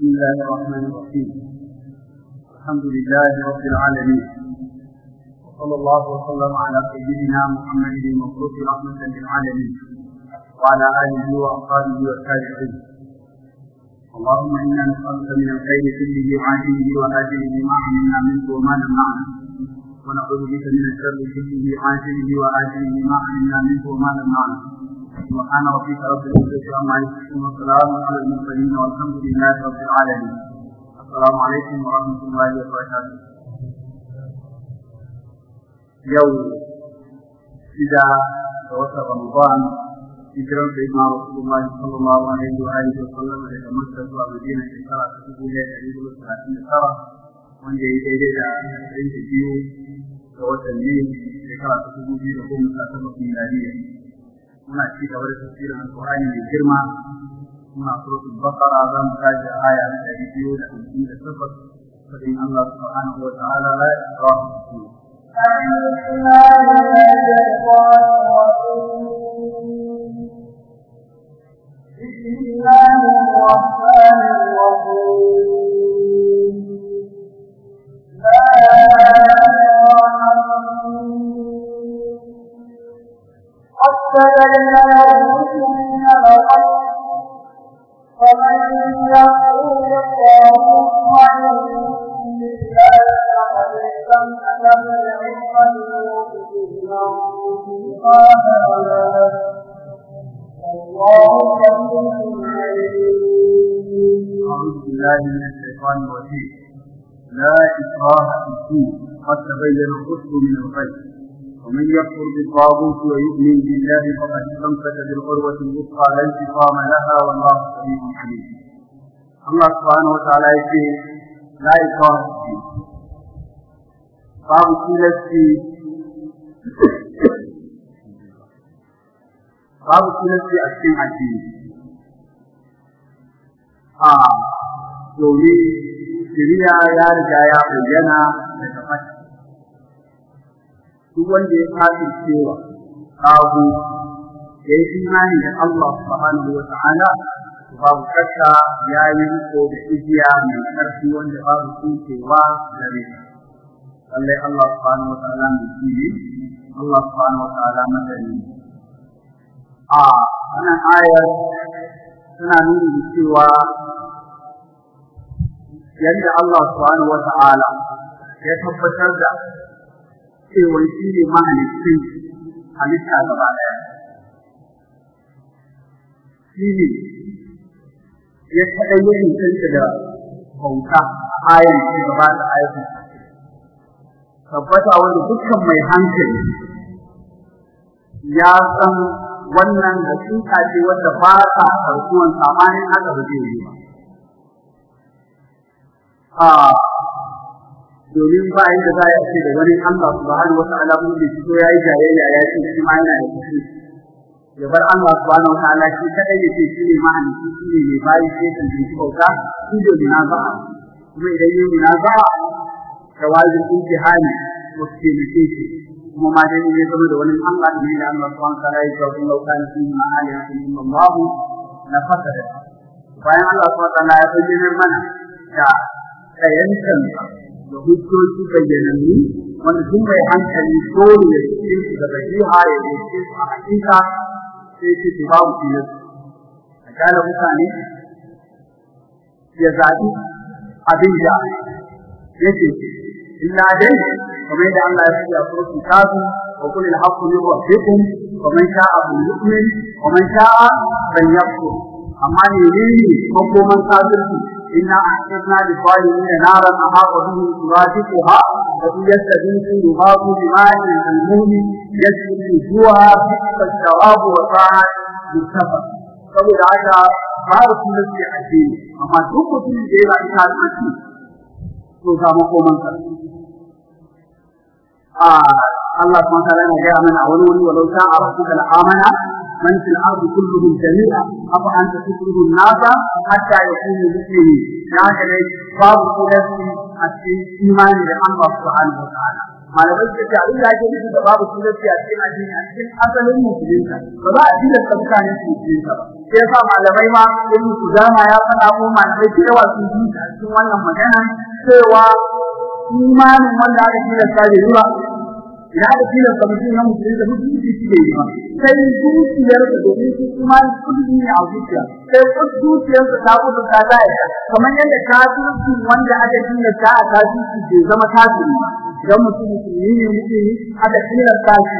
بسم الله الرحمن الرحيم. الحمد لله رب العالمين. وصلى الله وسلم على سيدنا محمد المبعوث رحمة للعالمين وعلى آله وأصحابه والتابعين. اللهم إنا نسألك من الخير كله عاجله وآجله ما علمنا منه وما لم نعلم ونعوذ بك من الشر كله عاجله وآجله ما علمنا منه وما لم نعلم سبحان ربك رب العزة عما يصفون وسلام على المرسلين والحمد لله رب العالمين. السلام عليكم ورحمة الله وبركاته. يوم إذا توسع رمضان إكرام سيدنا رسول الله صلى الله عليه وآله وسلم إذا مسجد الله بدينا في الشرع تكتبوا لي تعليم الثلاثين شرع وأن جيد إلى عشرين تجيو توسع الليل في الشرع تكتبوا لي لكم مسجد الله Muna ci gaba da tafsirin Alƙur'ani mai girma muna suratul Baqara za mu tashi aya ta ɗari biyu da hamsin da takwas fadin Allah subhanahu wa ta'ala la ikraha fi بسم الله الرحمن الرحيم لا قد تبين لكم من الغي فمن يقول الطاغوت وعلم بالله فقد استمسك بالعصمة المؤمنين أعوذ بالله من الشيطان الرجيم. لا إكراه في الدين. قد تبين الرشد من الغي ومن يكفر بالطاغوت ويؤمن بالله فقد استمسك بالعروة الوثقى لا انفصام لها والله سميع عليم. الله سبحانه وتعالى يقول لا إكراه في الدين. babu tilasti babu tilasti a cikin addini a domin shiriya ya riga ya bayyana duk wanda ya faɗi cewa abu ya yi imani da Allah subhanahu wa ta'ala babu shakka ya yi riko da igiya mai ƙarfi wanda babu tsinkewa da rai. Lallai Allah subhanahu wa ta'ala mai shi Allah subhanahu wa ta'ala madani a wannan ayar suna nuni da cewa yadda Allah subhanahu wa ta'ala ya tabbatar da cewa shi ne mahalicin halitta gaba ɗaya shi ne ya kaɗai yin kanta da bauta a ayar da gaba da ayar tabbata wanda dukkan mai hankali ya san wannan hakika ce wanda ba ta karkuwan samanin haka ba zai yi ba. A domin ba yadda za a ce da wani Allah subhanahu wa ta'ala mun da shi ya yi jayayya ya ce shi ma yana da kuɗi. Ya bar Allah subhanahu wa ta'ala shi kadai ya ce shi ne mahalicci shi ne mai bayi sai kan shi bauta shi da munaza'a kuma idan yi munaza'a jawazin imtihani ko taimake shi. Kuma ma dai ne zama da wani Allah ne da Allah subhanahu wa ta'ala ya ce fi ma na bayan Allah ya mana da tsayantan da hujjoji bayyanannu wanda duk mai hankali dole ya ce su daga jiha ya ce a hakika sai ce su babu fiye. A kyala mutane ya zaɓi abin da yake illa dai kamar yadda Allah ya ce a suratu kafi wa qul al haqqu min rabbikum wa man sha'a falyu'min wa man sha'a falyakfur amma ne ne makoman kafirci? Zalimin naran ahata bihi suradiquha wa in yastadinku yughatu bima'in al-mu'min yasqi juha fi shawabu wa sa'a mutafa saboda haka babu sunnati a addini amma duk mutumin da ya rayu kafirci to ga makoman sa Allah subhanahu wa ta'ala ya gaya mana a wani wuri tukrihu an-nasa hatta yakunu muslimin ya ga dai babu kudanci a cikin imani da Allah subhanahu wa ta'ala malamai suka ce abin da ake nufi da babu tilasti a cikin addini a cikin asalin musulunta ba za a tilasta mutane su musulunta ba sai yasa malamai ma in su dama ya faɗa ko malamai da yawa sun ji a cikin wannan magana cewa imanin wanda aka tilasta da ruwa ina da tilasta mutum na musulunta musulunci shi bai yi ba. Sai zuciyar da domin su imani kulli ne a zuciya. Sai ko zuciyar da ta kudu ta zaya kamar yadda kafirci wanda aka tilasta a kafirci bai zama kafiri ba. Idan mutum musulmi ne mutum aka tilasta shi.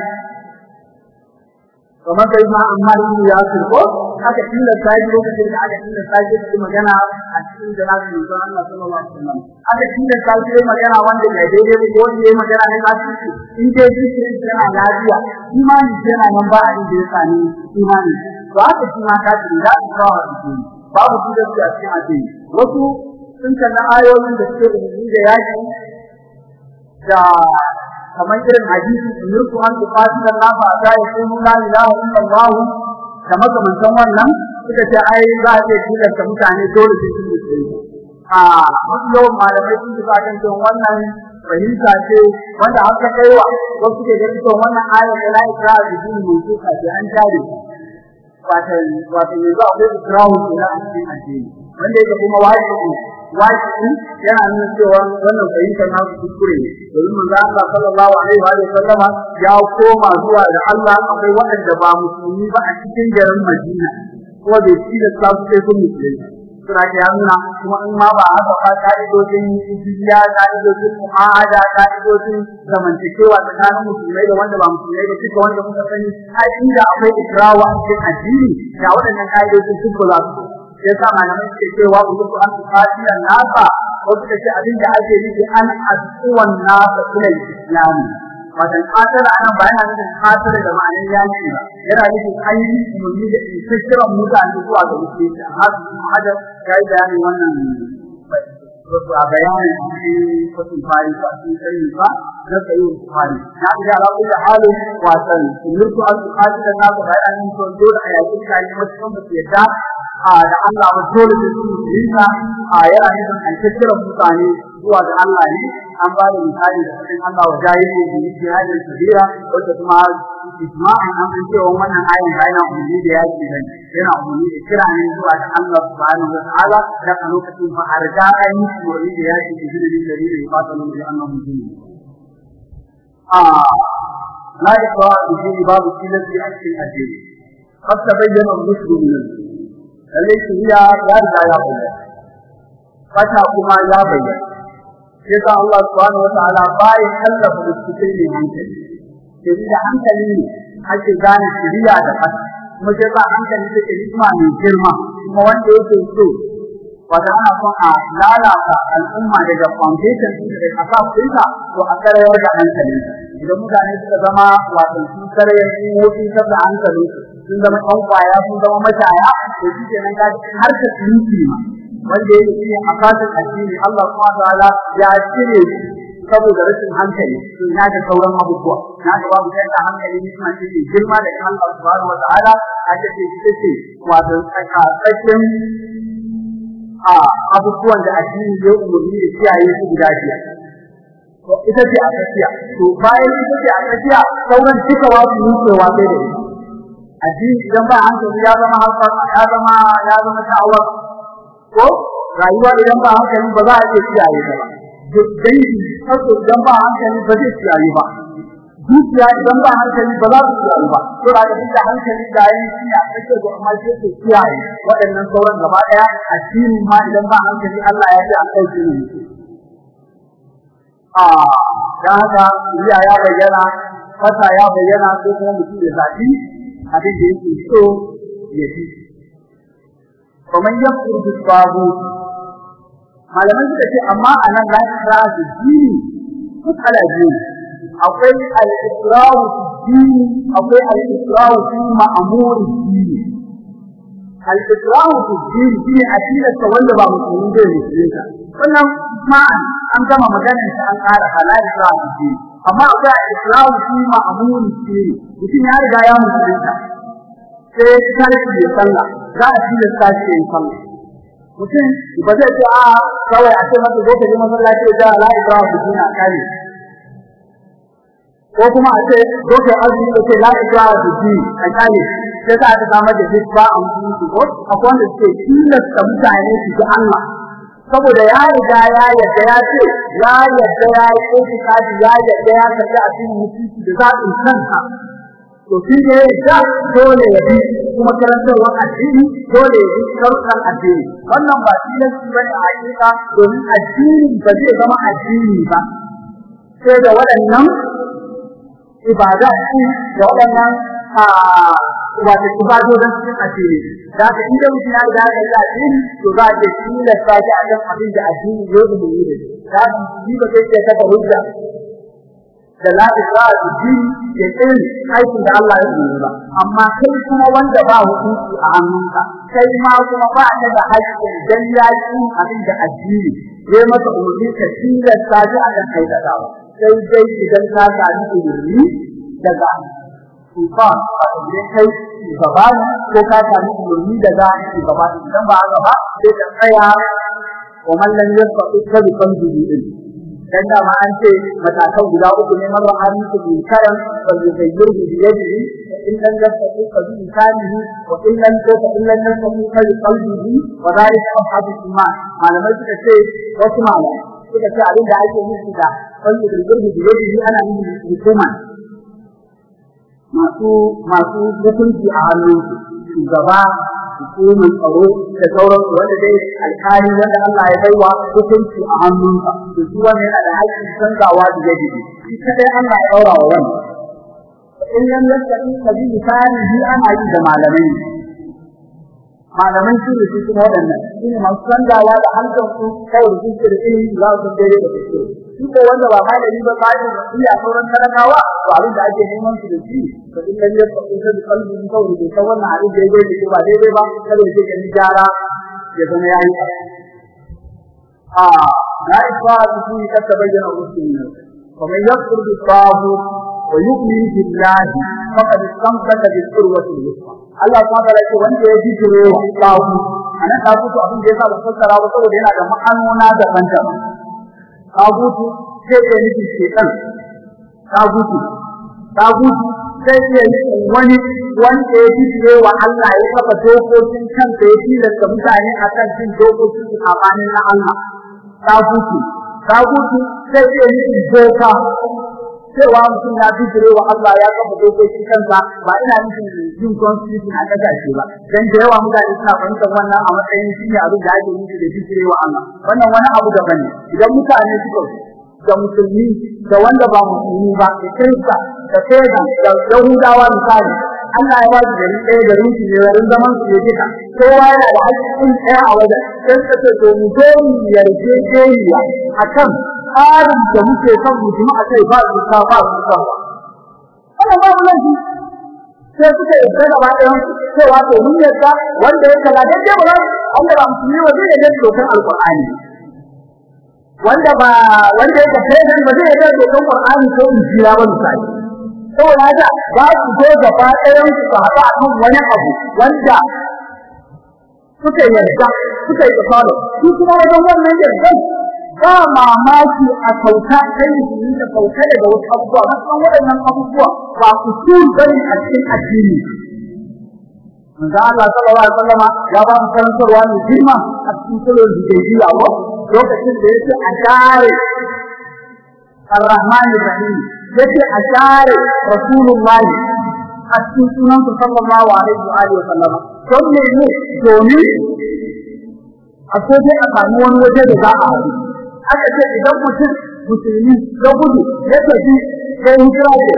Kamar kai ma amma ya ko? Aka tilasta shi lokacin da aka tilasta shi da magana a cikin janabi manzo Allah sallallahu alaihi wasallam. Aka tilasta shi da magana wanda bai daidai ba ko ya magana ne ba shi in dai shi yana lafiya imani yana nan ba a inda ya imani. Ba haka shi ma ka da ka ba babu shi da a cikin addini. Wasu sun kalla ayoyin da suke da yaki da kamar irin hadisi umirtu an tuqatila Allah fa ta yakunu la ilaha illa Allah da makamantan wannan suka ce ai za a iya tilasta mutane dole su yi musulmi. A wasu yawan malamai sun ji kan cewa wannan fahimta ce wanda aka kaiwa wasu ke ganin cewa wannan ayar da la ikra bi din mutuka ce an jare wato wato yanzu akwai ikrahu kenan a cikin addini. Wanda yake kuma wajibi wajibi yana nuna cewa wannan fahimtar na kuskure ne. Domin manzo Allah sallallahu alaihi wa sallama ya koma zuwa ga Allah akwai waɗanda ba musulmi ba a cikin garin Madina kuma bai ci da su sai sun musulmi. Suna ya nuna kuma in ma ba haka ba ka'idodin jiya ka'idodin mu'ada ka'idodin zamantakewa tsakanin musulmai da wanda ba musulmai ba duka wanda muka sani a inda akwai ikrawa a cikin addini da waɗannan ka'idodin duk ba za su ya sa malamai suke cewa uku an fatiya nasa. Ko suka ce abin da ake nufi an asuwan nasa kula islami. Wajen fatar a nan ba yana nufin fatar da ma'anar yaki ba. Yana nufin an yi umarni da kiran mutane zuwa ga musulunci. Amma su hajar ya yi bayani wannan. Wato a bayanin cikin kwatin fari ko a cikin sani ba na sayi fari. Na ga ala kullu halin wasan. Umirtu an tuqatila nasa bayanin to dole a yaki kai wasu kan ba su yadda a da Allah ba dole sai su musulunta. A yana nufin an mutane zuwa ga Allah ne. An ba da misali da cikin Allah wa jahilu bi jihadin kabira wanda kuma ijma'an an san cewa wannan ayin ba yana umarni da yaki ne yana umarni da kira ne zuwa ga Allah subhanahu wa ta'ala da a lokacin fa a riga an yi umarni da yaki da jinin da dalilin ba ta nuna annabi mutum a la yakwa bi babu tilasi a cikin addini قد تبين الرشد من الغي lalle shiriya ya riga ya bayyana fata kuma ya bayyana sai sa Allah subhanahu wataala bai kallafa da cikin hankali sai da hankali ne ake gane shiriya da fata. Kuma sai sa hankali take hikima mai girma. Kuma wanda yake so wanda ana son a lalata al'umma daga foundation din da kasa ɗinka to a karayar da hankali. Idan mutane suka zama wato sun karayar sun wofi da hankali sun zama ɗan ƙwaya sun zama mashaya to shi kenan ga har ta tsinci ma. Wanda yake shi a fatin addini Allah subhanahu wataala ya cire saboda rashin hankali. Ina da sauran abubuwa. Na ga babu da hankali girma da Allah subhanahu wataala ake ce shi ce wato tsakanin a abubuwan da addini ya umarni da kiyaye su guda biyar. To ita ce a tsakiya. To bayan ita ce a tsakiya sauran duka wasu sai da addini idan ba hankali ya zama ya zama ya zama ta'awar ko rayuwa idan ba hankali ba za a iya kiyaye ba. Dangi kaso idan ba hankali ba zai kiyaye ba. Dukiya idan ba hankali ba za su kiyaye ba. To da da hankali da yin shi a kake da amma sai ke kiyaye waɗannan sauran gaba ɗaya addini ma idan ba hankali Allah ya ce a kai shi a dan haka ya ya bayyana fata ya bayyana sai kuma mutum ya zaɓi abin da yake so ya fi kamar yakfur bi tabu malaman suka ce amma a nan la ta ji dini duk ala dini akwai al-ikrahu fi dini akwai al-ikrahu fi dini al-ikrahu fi dini shine akidar ta wanda ba musulmi da musulunta. Wannan ma an gama maganar ta an ƙara halal ta dini amma akwai al-ikrahu fi dini mutum ya riga ya musulunta. Sai sarki ya sallah za a tilasta shi yin sallah. Mutum ba zai ce a kawai a ce masa zo ka je masallaci da la ilaha illallah na kare ko kuma a ce ko kai azumi ko ce la ikraha fi din a kale sai za ta samar da hisba a musulunci ko akwai wanda suke tilasta mutane su ji Allah. Saboda ya riga ya yadda ya ce ya yadda ya yi kofi ya yadda ya karɓi a cikin mutunci da zaɓin kansa. To shi ne da dole ya bi kuma karantarwar addini dole ya bi sharuɗan addini. Wannan ba tilasti ba ne a hakika domin addini ba zai zama addini ba. Sai da waɗannan ibada da waɗannan wato ibadodin cikin addini da ka inda mutum ya riga ya addini to za a ce tilasta shi a kan abin da addini ya yi da shi. Da shi ba zai iya kafa hujja da da Allah ya yi ba. Amma kai kuma wanda ba hukunci a hannunka kai ma kuma ba ka da haƙƙin dan ya yi abin da addini ya masa umarni ka tilasta shi a kan aikatawa. Sai dai idan ka sami umarni daga tufa a idan kai ne ko ka sami umarni daga shugaba idan ba haka ba sai ka tsaya wa mallan yasfa ita bi kan din dan da ma an ce matakan guda uku ne marwa hannun su bi karan fa yuzayyir bi yadihi in lam yastati fa bi lisanihi wa in lam yastati in lam yastati fa bi qalbihi wa dhalika abhadu iman malamai suka ce wasu malamai suka ce abin da ake nufi da fa yuzayyir bi yadihi ana nufin hukuma. Masu masu hukunci a hannun shugaba hukumar tsaro da sauransu wanda dai alkali wanda Allah ya baiwa hukunci a hannunsa. To shi wannan yana da haƙƙin canzawa da yadi shi kadai Allah ya daura wa wannan in lam yastati sabi misali ana yi da malamai malaman shi ne su kuma waɗannan shi ne masu canzawa da hankal su kawai su ce da ilimi za su dare da su shi ko wanda ba malami ba ba da iya sauran talakawa to abin da ake neman su da shi to in lam yastati sabi qalbi kawai da ta wannan abin da yake da ba daidai ba kada ya ce gyara ya zama yayi a la ifradu fi katabayyana muslimin ومن يكفر بالطاغوت ويؤمن بالله faqad istamsaka bil urwati Allah kuma yake wanda ya ji jiro tawu ana ta kuto abin da yasa da fassara ba saboda yana da ma'anona da kanta tagutu sai ke nufi shekan tagutu tagutu sai ke nufi wani wanda ya ji jiro wa Allah ya kafa dokokin kansa ya tilasta mutane akan cin dokokin tsakanin na Allah tagutu sai ke cewa mutum ya bijire wa Allah ya kafa dokokin kansa ba ina nufin yin constitution a ƙasashe ba. Dan da yawa mutane suna fahimtar wannan a matsayin shi ne abin da ake nufi da bijire wa Allah. Wannan wani abu daban ne. Idan mutane suka da musulmi da wanda ba musulmi ba da kirista da pagan da yahudawa misali Allah ya ba su gari ɗaya garin su ne garin zaman su ne duka. Kowa yana da haƙƙin ɗaya a wajen. Sai suka ce to mu zo mu yarjejeniya akan tsarin da muke son mutum a kai ba su ta ba su ta wannan ba mu laifi. Sai suka yarda da bayan cewa to mun yarda wanda ya kaza dan dai ba wanda ba musulmi ba zai yarda da dokar alqur'ani wanda ba wanda ya kafa ba zai yarda da dokar alqur'ani ko injila ba misali. Saboda haka za su zo gaba ɗayan su haɗu akan wani abu wanda suka yarda suka yi tsaro su kuma wajen wannan yarda ba mamaki a kauta kai su da kauta daga wasu abubuwa. Musamman waɗannan abubuwa ba ku su bari a cikin addini. Manzo Allah sallallahu alaihi wasallama ya ba mu karantarwa ne girma a cikin sulhul hudaybiya ko lokacin da yake a dare Ar-Rahman Ar-Rahim yake a dare Rasulullah a cikin sunan sallallahu alaihi wa alihi wasallama. Don ne ne? Domin a so dai a samu wani waje da za a haɗu. Aka ce idan mutum musulmi ya gudu ya tafi sai hijira ce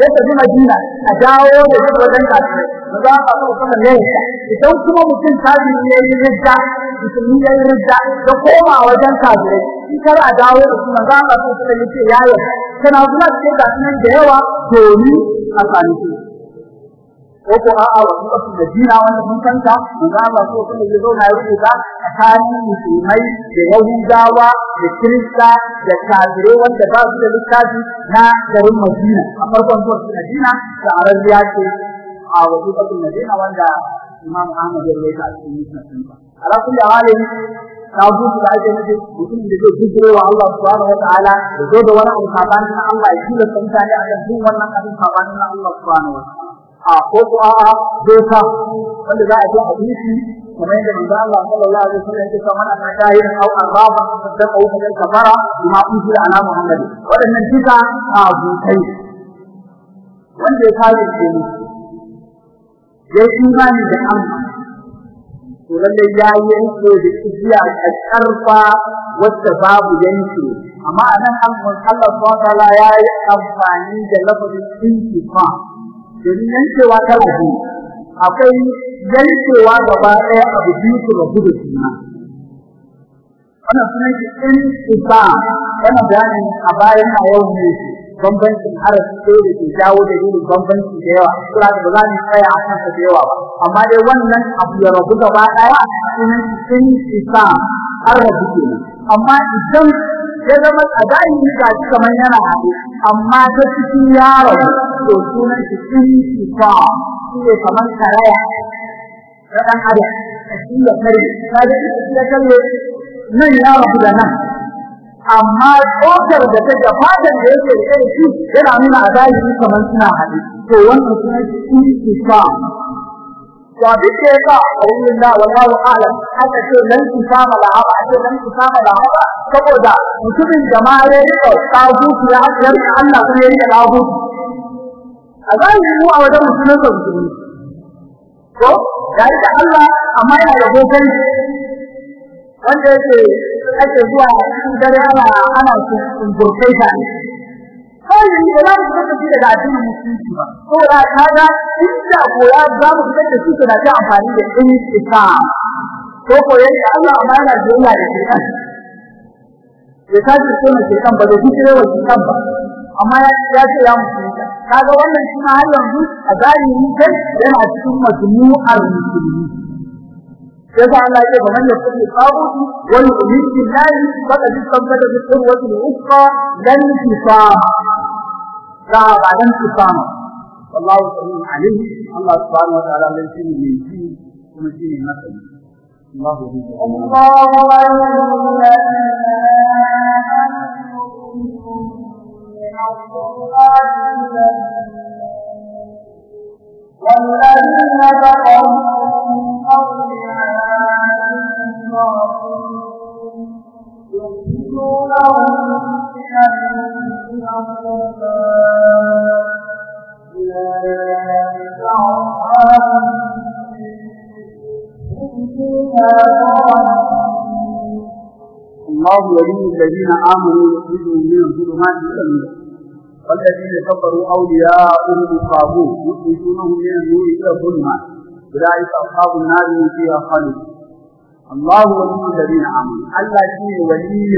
ya tafi Madina a dawo da shi wajen kafin ba za a samu kuma ne. Idan kuma mutum kafin ya yi ridda musulmi ya yi ridda ya koma wajen kafin shi kar a dawo da su za a samu kuma ya ce ya yi kana zuwa cikin kafin da yawa domin a su. Ko ko a'a wasu kasu da dina wanda mun san ta manzo Allah so kuma ya zauna ya rubuta tsakanin musulmai da yahudawa da kirista da kafirai wanda ba su da littafi na garin Madina. A farkon zuwa Madina da Arabiya ce a wasu kasu Madina wanda Imam Ahmad ya rubuta a cikin sa. Ala kulli halin tagutu da ake nufi mutum da zai bijire wa Allah subhanahu wa ta'ala da zo da wani abu sabanin Allah ya tilasta mutane a kan duk wannan abin sabanin Allah subhanahu wa ta'ala. A ko ko a doka wanda za a ji hadisi kamar yadda manzo Allah sallallahu alaihi wasallam yake da unzila ala muhammad. Wadannan duka a wanda ya shi ne ya imani da Allah to lalle ya yi yanke da igiya a karfa babu yanke. Amma a nan Allah ta'ala ya yi amfani da lafazin intifa. Domin yankewa kala biyu akwai yankewa gaba ɗaya abu biyu su rabu da juna wannan sunan shi in isa wannan bayanin a bayan a yau ne bambancin harafi ko ke jawo da irin bambanci da yawa. Sura da ba za mu tsaya a kan da yawa ba. Amma dai wannan abu ya rabu gaba ɗaya sunan in isa har rabu kenan. Amma idan ya zama a zahiri ga shi kamar yana haɗe. Amma ta cikin yaro to sunan shi intifa. Shi ne kamar karaya na ɗan adam shi ya kare. Ka ga ya kare nan ya rabu da nan. Amma tsokar da ta da fatan da yake da shi yana nuna a zahiri kamar suna haɗe. To wannan sunan shi intifa. To abin da yasa Allah wallahu a'lam aka ce lan haba saboda mutumin da ma ya riƙa tsagutu ya hajjar Allah kuma ya riƙa tsagutu. A zahiri mu a wajen musulun sa musulmi. Ko? Ya riƙa Allah amma yana da bokan wanda yake ake zuwa cikin dare ana ana kurkai ta ne kawai ne ba za mu fitar da shi daga addinin musulunci ba. Saboda kaga inda ko ya za mu fitar da shi da ta amfani da intika ko ko yayin Allah amma yana jiya da shi ya kaji ko na kan ba da fikire wa kan ba. Amma ya ce ya musulunta. Kaga wannan shi ma har yanzu a zahiri kai yana cikin majmu'ar musulmi. Sai Allah ya ce man yakuti tabuti wal yu'min billahi faqad istamsaka bi qurwati al-ukhra lan tisam la ba'dan tisam wallahu alim. Allah subhanahu wa ta'ala lan shi ne shi kuma shi ne masani. الله والذين تقوا من يخرجونهم من الذين أولئك أصحاب الله ولي الذين آمنوا يخرجهم من الظلمات إلى النور والذين كفروا أولياءهم الطاغوت يخرجونهم من النور إلى الظلمات أولئك أصحاب النار هم فيها خالدون الله ولي الذين آمنوا الله شيء ولي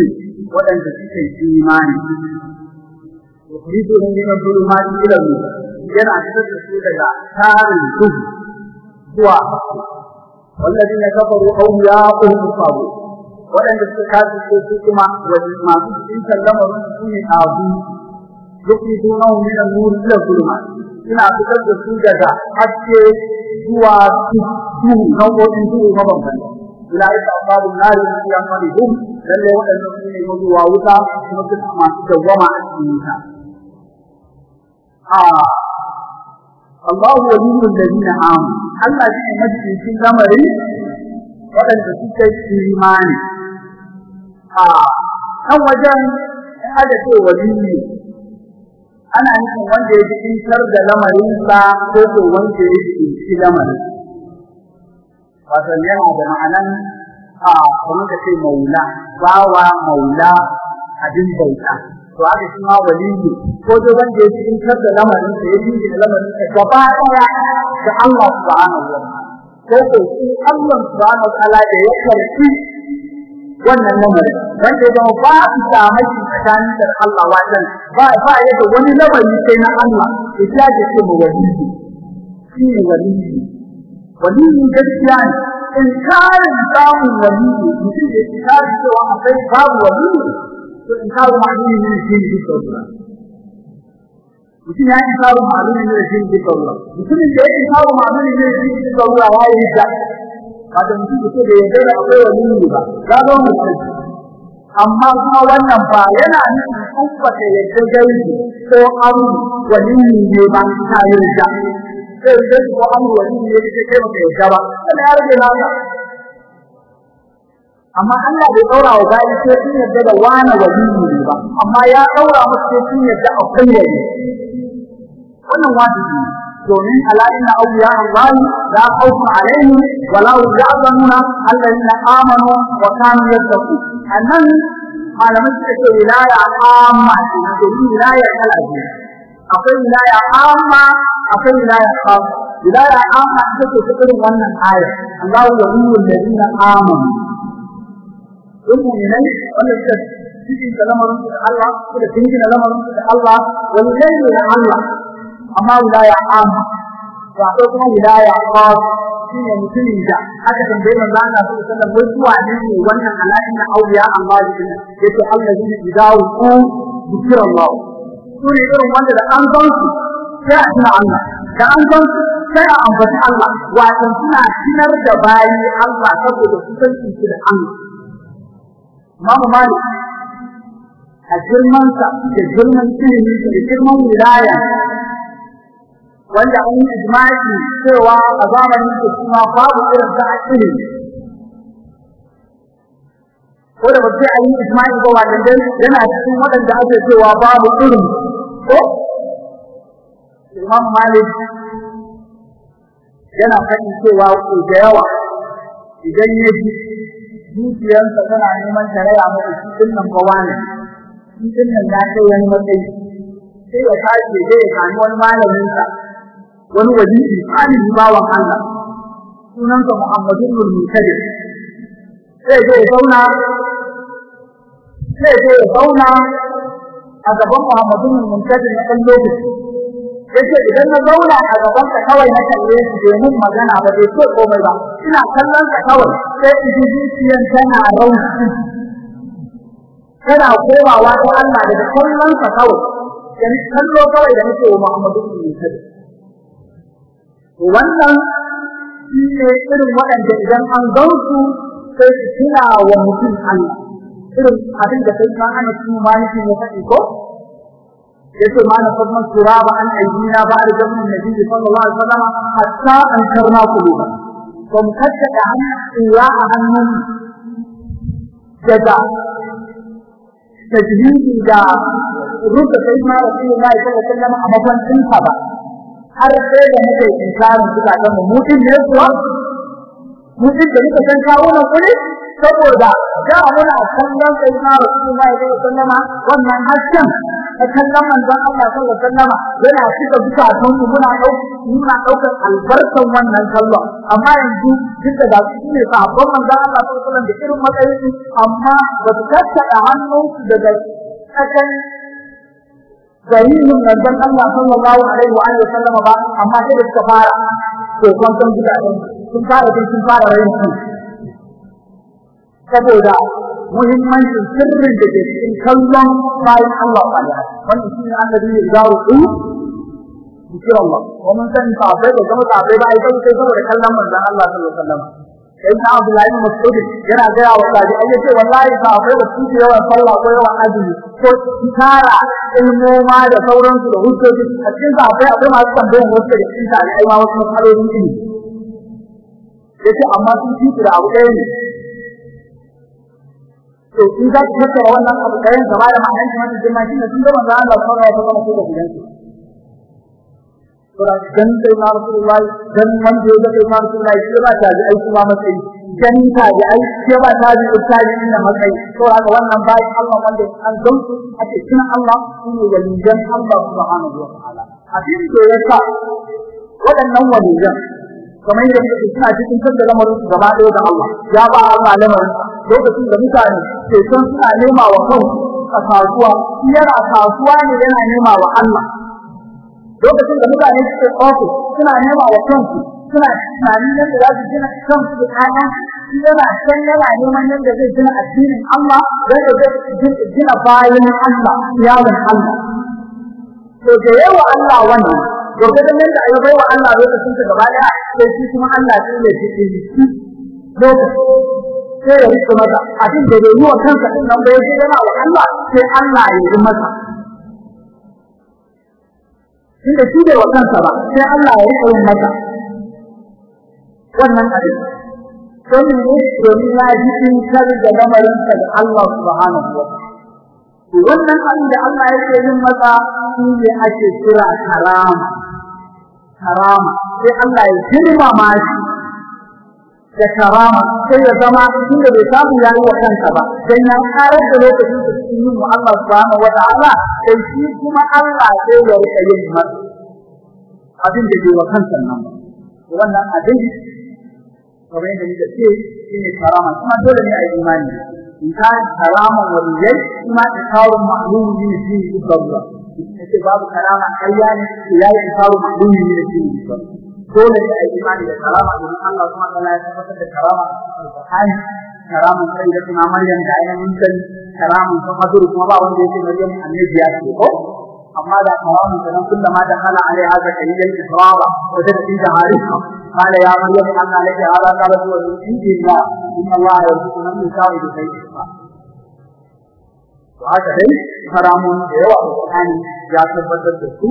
ودن تسكي إيمان يخرجهم من الظلمات إلى النور yana fitar da su daga tarin duhu zuwa والذين كفروا أولياءهم الطاغوت waɗanda suka kasu su kuma masu cikin lamarin su ne abu yuki sunan min an-nur ila zulumat ina fitar da su daga haske zuwa duhu nau'o'in duhu mabambanta ila ita asabu nari fi amalihum lalle waɗanda su ne mazuwa wuta kuma su Allah shi ne majikin lamarin waɗanda suka yi imani. A kan wajen ada ce waliyi ana nufin wanda ya jikintar da lamarinsa ko ko wanda ya jikinci lamarin. Wato yana da ma'anan a kamar da ce maula bawa maula abin bauta. To haka shi ma waliyi ko dai wanda ya jikintar da lamarinsa ya jikinci da lamarinsa gaba ɗaya da Allah subhanahu wa ta'ala. Ko ko Allah subhanahu wa ta'ala da ya ƙarfi wannan lamarin wanda ya ba su samaki tsakanin da Allah wajen ba ba ya da wani lamari sai na Allah. Ya da ce mu waliyi. Shi ne waliyi. Waliyi gaskiya ne. In karin samun waliyi mutum ya kare cewa akwai babu waliyi to in kawo ma'adini ne shi ne mutum ya yi ne duka ruwa mutumin da ya ne ne duka ruwa ya yi da da mutum da yadda da akwai ba. Ga ga mutum amma kuma wannan ba yana nufin kubbata yadda gaibi ko wani ne ba ta yarda sai da ko wani ne maka yarda ba. Ya rage amma Allah bai daura wa bayi sai sun yarda da wani ne ba. Amma ya daura musu sai sun yarda akwai wannan wajibi domin ala inna awliya Allah la khawfun alaihim wa la hum yahzanuna alladhina amanu wa kanu yattaqun annan malamin suka ce wilaya amma ce wilaya kala biyu akwai wilaya amma akwai wilaya khas wilaya amma ita ce ta irin wannan aya Allah waliyul ladina amanu duk mu'minai wanda suka cikin lamarin da Allah suka dingina lamarin da Allah waliyai ne Allah amma wilaya amma ba ko kuma wilaya khas shine mutumin da aka tambaye manzo Allah sallallahu alaihi wai zuwa ne wannan alain na auliya Allah din ya ce Allah ne idawu ku zikr Allah su ne irin wanda da an gan su sai a tuna Allah. Da an gan su sai a ambaci Allah. Wato suna tunar da bayi Allah saboda su san su da Allah. Imam Malik a girman sa da girman ilimi da girman wilaya wanda an yi ijma'i cewa a zamanin da kuma babu irin ta a ilimi ko da bace an yi ijma'i ba wanda dai yana cikin waɗanda ake cewa babu irin ko? Imam Malik yana faɗi cewa ko da yawa idan ya ji zuciyarsa tana neman tarayya masa cikin nan ba wani cikin nan ya kai wani matsayi. Sai ya tashi zai sami wani malamin sa wani waliyi alihi bawan Allah. Sunansa Muhammadu bin Mutadir sai zai zauna sai zai zauna a gaban Muhammadu bin Mutadir na lokaci. Yace idan na zauna a gaban ka kawai na kalle shi mun magana ba bai ce komai ba. Ina kallon ka kawai. Sai ji zuciyan tana rauci tana komawa ta Allah daga kallon ka kawai kallo kawai da nake wa Muhammadu wannan shi ne irin waɗanda idan an gausu sai su tuna wa mutum Allah. Irin abin da sai ma ana cikin maliki ne faɗi ko? Yace ma na fadman turaba an aidina ba da zaman nabi sallallahu alaihi wasallam hatta an karna kuluba to mu kace da hannuwa a hannun daga tajhidi da rubuta sai ma rasulullahi sallallahu alaihi wasallam a mafancin sa ba. Har sai da muke inkarin zukatan mu. Mutum ne kuwa mutum da muka san kawo na kuri saboda da muna kallon sai na Rasulullahi sallallahu alaihi wasallam wannan hasken ta kallon manzon Allah sallallahu alaihi wasallam yana cika zukatan mu muna ɗauka muna ɗaukar albarkan wannan kallon. Amma yanzu duk da su ne sahabban manzon Allah sallallahu alaihi wasallam da irin matsayin amma ba su tattaka hannunsu daga tsakan dalilin manzon Allah sallallahu alaihi wa alihi sallama ba amma sai da suka to kun san gidajen sun fara din sun fara rayin saboda muhimmancin sirrin da ke cikin kallon bayan Allah ta'ala wannan shi ne annabi ya zawo ku bikir Allah. Mun san sahabbai da kuma sahabbai ba ai sai saboda kallon manzon Allah sallallahu alaihi wasallam sai na Abdullahi Mas'ud yana ga wa sahabi ai ya ce wallahi ba su yawan sallah ko yawan azumi ko tara ilmoma da sauransu da hujjoji. A cikin sahabbai akwai masu tambayan wasu da cikin tare ai ma wasu matsalolin ilimi. Yace amma sun ci da abu ɗaya ne. To in za ku tattara wannan abu ɗayan gaba da ma'anar shi mafi girma shi sun gama da Allah sallallahu alaihi wasallam ko da gidansu Sura dan sai na Rasulullahi dan wanda ya sai na Rasulullahi sai ba ta ji aiki ma matsayi dan ta ji aiki sai ba ta ji ustaji inda matsayi Allah wanda an tunan Allah subhanahu wa ta'ala. Abin da ya sa waɗannan waliyan kamar yadda suna cikin tattalin lamarin su gaba ɗaya da Allah ya ba Allah lamarin lokacin da mutane ke son suna nema wa kansu a kasuwa yana kasuwa ne yana nema Allah. Lokacin da mutane suke ofis suna nema wa kansu suna tunani yadda za su gina kansu da kayan shi yana can yana neman yadda zai gina addinin Allah yadda zai gina bayan Allah yawon Allah. To da yawa Allah wannan gurgurdan yadda ayi bai wa Allah lokacin da gaba ɗaya sai shi kuma Allah sai ya ji shi lokaci sai ya riƙe masa abin da bai yi wa kansa ɗin nan bai yi yana wa Allah sai Allah ya yi masa. Inda shi wa kansa ba sai Allah ya riƙe masa wannan abin. Don ne? Domin ya ji in kar da lamarin sa da Allah subhanahu wa ta'ala. Wannan abin da Allah yake yin masa shi ne ake kira karama. Karama. Sai Allah ya girmama shi. Da karama sai ya zama inda bai samu ya yi wa kansa ba. Sai ya karar da lokacin da cikin yin wa Allah subhanahu wa ta'ala sai shi kuma Allah sai ya riƙa yin masa abin da bai wa kansa nan wannan abin kamar yadda muka ce shi ne karama. Kuma dole ne a yi imani. In ka karama waliyai kuma da kawo ma'lumi ne shi ne babba ce babu karama ƙarya ne ya yi kawo ma'lumi ne shi babba dole ne a yi imani da karama domin Allah kuma Allah ya tabbatar da karama a Qur'ani karaman sai da kuma Maryam da ainihin sani karaman sun haduru kuma ba wanda yake Maryam annabi ya ce ko amma da karaman da nan kullama da hala alai haka kalilan israra wa da inda harisa قال يا مريم أن لك هذا قال هو من عند الله إن الله يرزق من يشاء بغير حساب وهكذا حرام ديوا القرآن يا tabbatar da su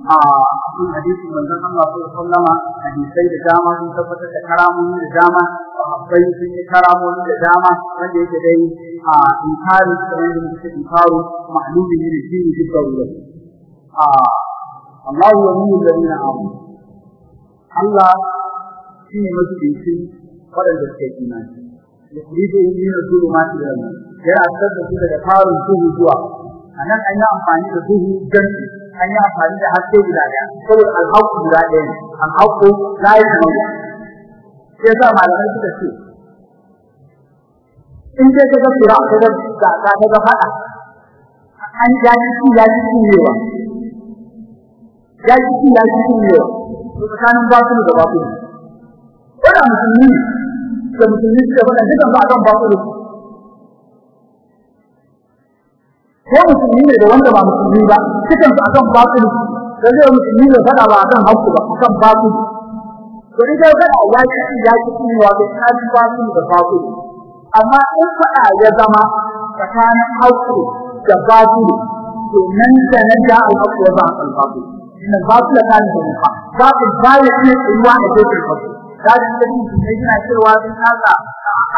a cikin hadisi manzon Allah sallallahu alaihi hadisai da dama sun tabbatar da karamomi da dama sahabbai sun yi karamomi da dama wanda yake dai a inkari kamar da muke inkaru ma'lumi ne da ne duk da a Allah ya yi da ni amanu Allah shi ne mafificin waɗanda suke imani yin yin zuru ma su yana su daga farin duhu zuwa a nan an yi amfani da duhu jam'i an yi amfani da haske guda ɗaya. Saboda alhaku guda ɗaya ne. Alhaku la yi ba sai sa malamai suka ce in dai ka ga fira ka ga ka ga faɗa an ya ji ci ya ji cinyewa ya ji ci ya ji cinyewa tsakanin batulu da batulu wanda musulmi da musulmi suka faɗa dukan ba kan batulu ko musulmi ne da wanda ba musulmi ba cikin su akan batil. Sai da musulmi ne fada ba akan hakku ba akan batil. To idan ka Allah ya ci ya ci ne wa da kan batil da batil. Amma in faɗa ya zama tsakanin hakku da batil to nan da nan da hakku ba batil. Inna batil kan da batil batil ne ruwa da batil farko da shi ne yana cewa sun haka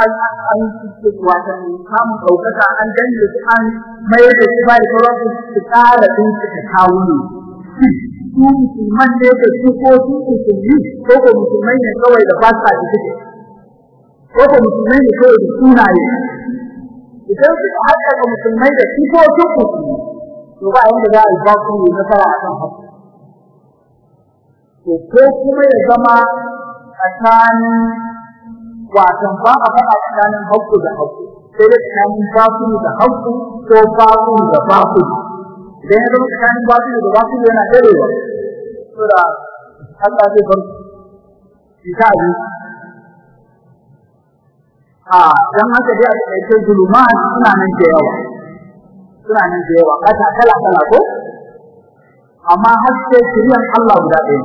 an an ce wata samun ɗaukaka an danne su an mai da shi ba da sauran su su kara din su ta kawo ne su musulman ne da su ko su musulmi ko ko musulmai ne kawai da fasa da suke. Ko ko musulmai ne kawai da sunaye. Idan suka haɗa musulmai da su ko su musulmi to ba yanda za a yi ba su nasara a kan haka. To ko kuma ya zama tsakanin watan ba a faɗa tsakanin hakku da hakku sai da tsakanin ba su da hakku ko ba su da ba su idan ya zama tsakanin ba su da ba su yana ɗarewa da Allah zai bar ita abi a dan haka dai a taƙaice zuluman suna nan da yawa. Suna nan da yawa. Kala kala ko? Amma har sai shiriyan Allah guda ɗaya.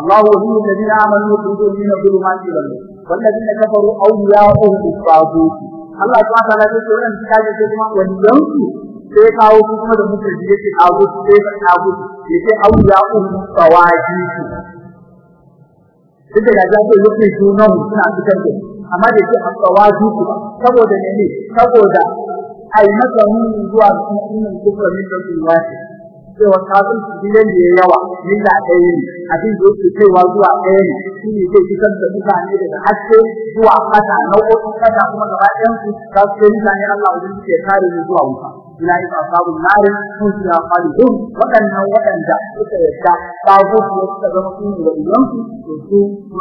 الله ولي الذين امنوا يخرجون من الظلمات الى النور والذين كفروا اولياءهم الطاغوت Allah ta ta da ce wannan kaje ce kuma wannan su sai kawo su kuma da mutum da yake kawo su sai ka kawo su yake auliya'u tawaji su duk da ga ce yake sunan suna fitar da amma da yake tawaji su saboda ne ne saboda ai masa mun zuwa cikin kufra min da wasu cewa kafin su biyan da yawa milla ɗaya ne. Abin da yake cewa zuwa ɗaya ne shi ne zai fitar da mutane daga haske zuwa kasa nau'o'in kasa kuma gaba ɗayan su za su kai mutane Allah wajen suke kare mu zuwa wuta. Ila ita asabun nari sun su ya khalidun. Waɗannan waɗanda suka yadda babu su suka zama su ne waliyan su su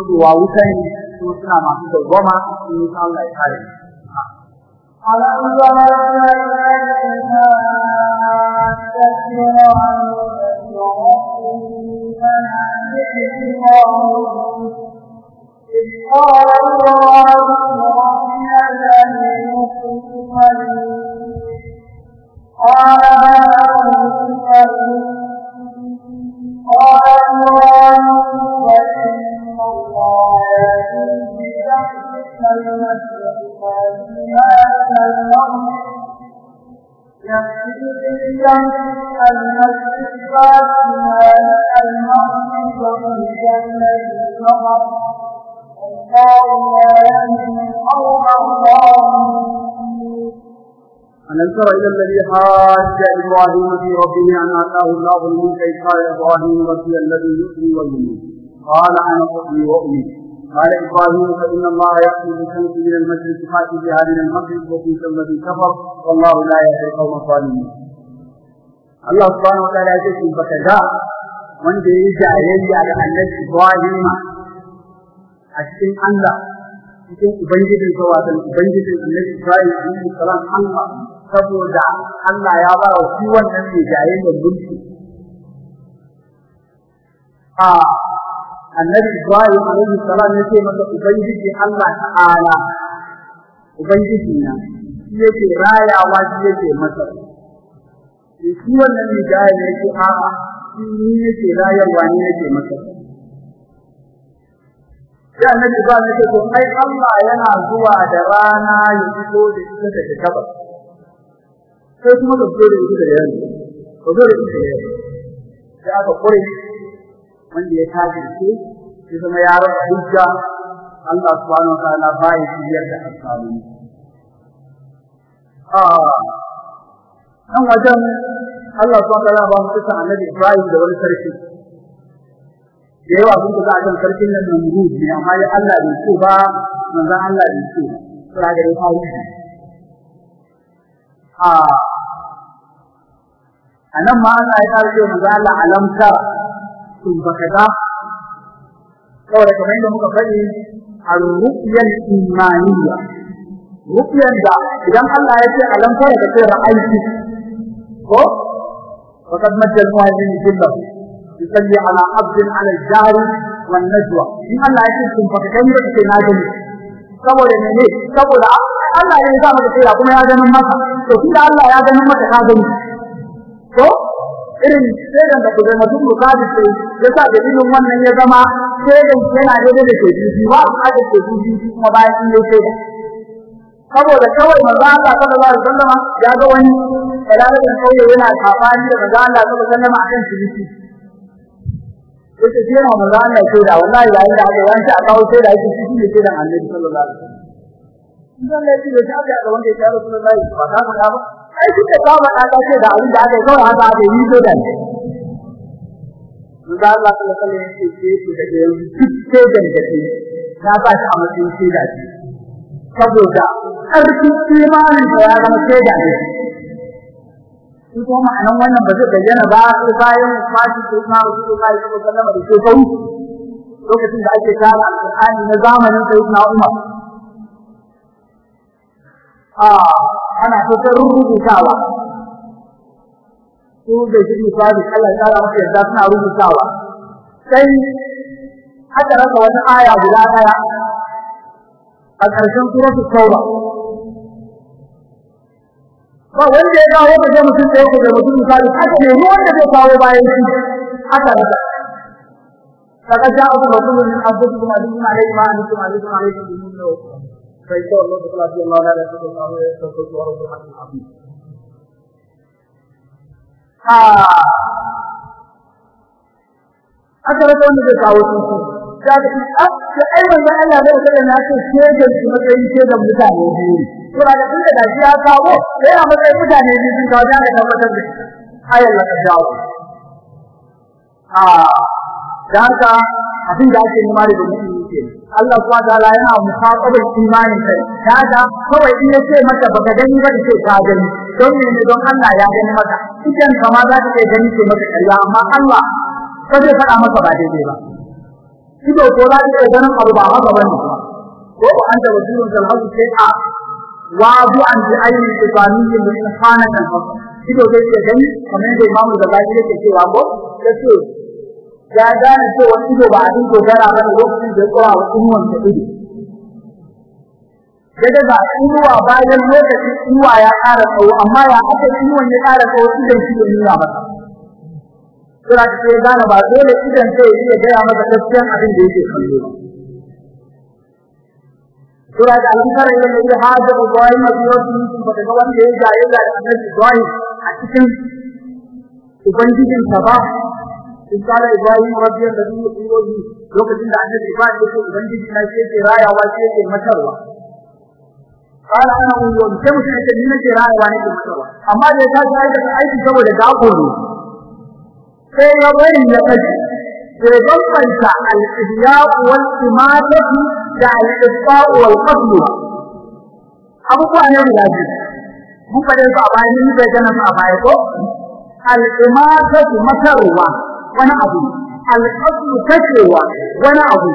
zuwa wuta ne su suna masu dawwama sun yi Allah ya kare mu ألم تر أن الإنسان يستكبر عن إذ قال الله ربي الذي يحيي الميت قال هذا قال إبراهيم أن يأتي الأرض الأرض إلى الذي حاج إبراهيم في ربه أن آتاه الله الملك إذ قال إبراهيم ربي الذي يؤمن ويؤمن قال أنا أحيي وأميت قال إبراهيم فإن الله يأتي بالشمس من المشرق فأتي بها من المغرب وفيك الذي كفر والله لا يهدي القوم الظالمين الله سبحانه وتعالى يقول فكذا wanda ya yi jayayya da annabi Ibrahim a cikin Allah cikin ubangijin sa wato ubangijin annabi Ibrahim alaihi salam Allah saboda Allah ya ba wa shi wannan mai jayayya mulki a annabi Ibrahim alaihi salam ya ce masa ubangiji Allah ta'ala ubangiji na shi yake rayawa shi yake masa. Shi wannan mai jayayya yake a'a shi ni yake rayarwa ni yake masa. Sai annabi ba ne ce ai Allah yana zuwa da rana ya fito da ita sai kuma ka fito da ita yamma. Ko da ita sai aka kore wanda ya tafi ce sai kuma ya rasa hujja Allah subhanahu wa ta'ala ba ya shiyar da asalu ah nan wajen Allah subhanahu wa ta'ala ba mu tsaka annabi Ibrahim da wani sarki. Da yawa sun kusa kan sarkin nan nan ruhu ne amma ya Allah bai so ba manzon Allah bai so sura ga ya faru a a nan ma Allah ya kawo manzon Allah alamta sun baka da saboda kamar yadda muka faɗi ar-ru'yal imaniyya ru'yan da idan Allah ya ce alamta da ce ra'ayi ko faqad majjal mu'min billah يصلي على عبد على الجهر والنجوى in Allah ya ce kun faka kai da na gani saboda mene saboda Allah ya sa maka tsira kuma ya ganin maka to tunda Allah ya ganin maka ka gani ko irin shaidan da kuma mutum mukabi sai ya sa da ilmin wannan ya zama shaidan yana daidai da jiji ba a da jiji kuma bayan yi shaidan. Saboda kawai manzo Allah sallallahu alaihi wasallam ya ga wani kalalin kauye yana kafani da manzo Allah sallallahu alaihi wasallam akan shi yake ce ma manzo Allah ce da wallahi yayin da aka yanci a kawo sai da yake shi ne da Annabi sallallahu alaihi wasallam. Idan ne da aka ga wanda ya Rasulullahi ba ka ba. Ai shi da kawo da ce da abin da aka kawai haka aka yi so da Manzo Allah alaihi wasallam yake ce da yanzu duk sai da gaske na ba shi a matsayin shaida ce. Saboda ƙarfin imanin da ya zama shaida ne. Shi ko ma'anan wannan ba zai bayyana ba sai bayan fashi ko na Rasulullahi sallallahu alaihi wasallam da ke kai lokacin da ake kara alqur'ani na zamanin sayyidina Umar. A ana ta ta rubutawa. Su da shi misali Allah ya kara masa yadda suna rubutawa. Sai aka rasa wata aya guda ɗaya a ƙarshen suratul tauba. Ba wanda ya dawo da mutum da yake da mutum misali haka ne ruwan da zai kawo bayan shi haka da kaga ja abu mutum min abdukum alaykum alaykum alaykum alaykum alaykum min no sai to Ta illa Allah ya tabbata wa rabbil alamin ha. Haka da wanda zai kawo shi da ai manzo Allah zai kada na ce shegen shi matsayin shegen mutane biyu da da shi ya kawo sai a matsayin mutane biyu sun kawo ta jawo abin da ake nema da mutum Allah subhanahu wa ta'ala yana musababar imanin kai. Kaga kawai in ya ce maka baka gani ba ce ka gani. Don ne? Don Allah ya gani maka. Idan kama za ka gani ce maka ƙarya amma Allah ba zai faɗa maka ba daidai ba. Ido ko za ka ganin abu ba haka ba ne ko an da wajibin da hasu sai a wa bu an tibaniyin da insana kan haka ido zai ce gani kamar da Imam Ghazali yake cewa ko ya ce ya gane cewa ido ba abin dogara ba lokacin da ya tsora wa inuwan ta ido. Daga ga inuwa bayan lokacin inuwa ya ƙara tsawo amma ya aka inuwan ya ƙara tsawo idan shi ne nuna masa. Sura ta sai gane ba dole idan sai ya gaya masa gaskiyan abin da yake kallo sura da al-ankara ya yi hada Ibrahim a cikin ba daga wanda ya jaye da Annabi Ibrahim a cikin ubangijin ba. in kala Ibrahim rabbi alladhi yuhyi lokacin da Annabi Ibrahim ya ce ubangiji na shi yake rayawa shi yake matarwa قال انا اقول كم شئت من جراء واحد المسوى اما ده ta sai da aiki saboda gafuru sai ya bari ya kaji sai bambanta al-ihya wal imadatu da al-isfa wal qatl abubuwa ne guda biyu mun fade su a bayan ni bai gana su a baya ko al-imadatu matarwa wani abu. Al'adu kashewa wani abu.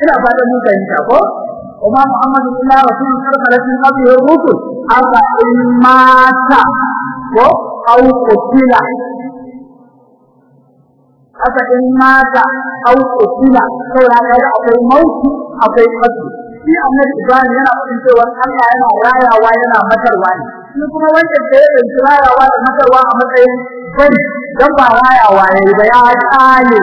Ina fatan mun fahimta ko? Kuma Muhammadu illa rasulun karkalatin abu ya rusul aka in mata ko? Au kutila. Aka in mata au kutila. Saboda kai akwai mauki akwai kasu shi annabi Ibrahim yana faɗin cewa Allah yana rayawa yana matarwa ne. Shi kuma wanda da ya ɗauki rayawa da matarwa a matsayin bai don ba rayawa ne ba ya ƙale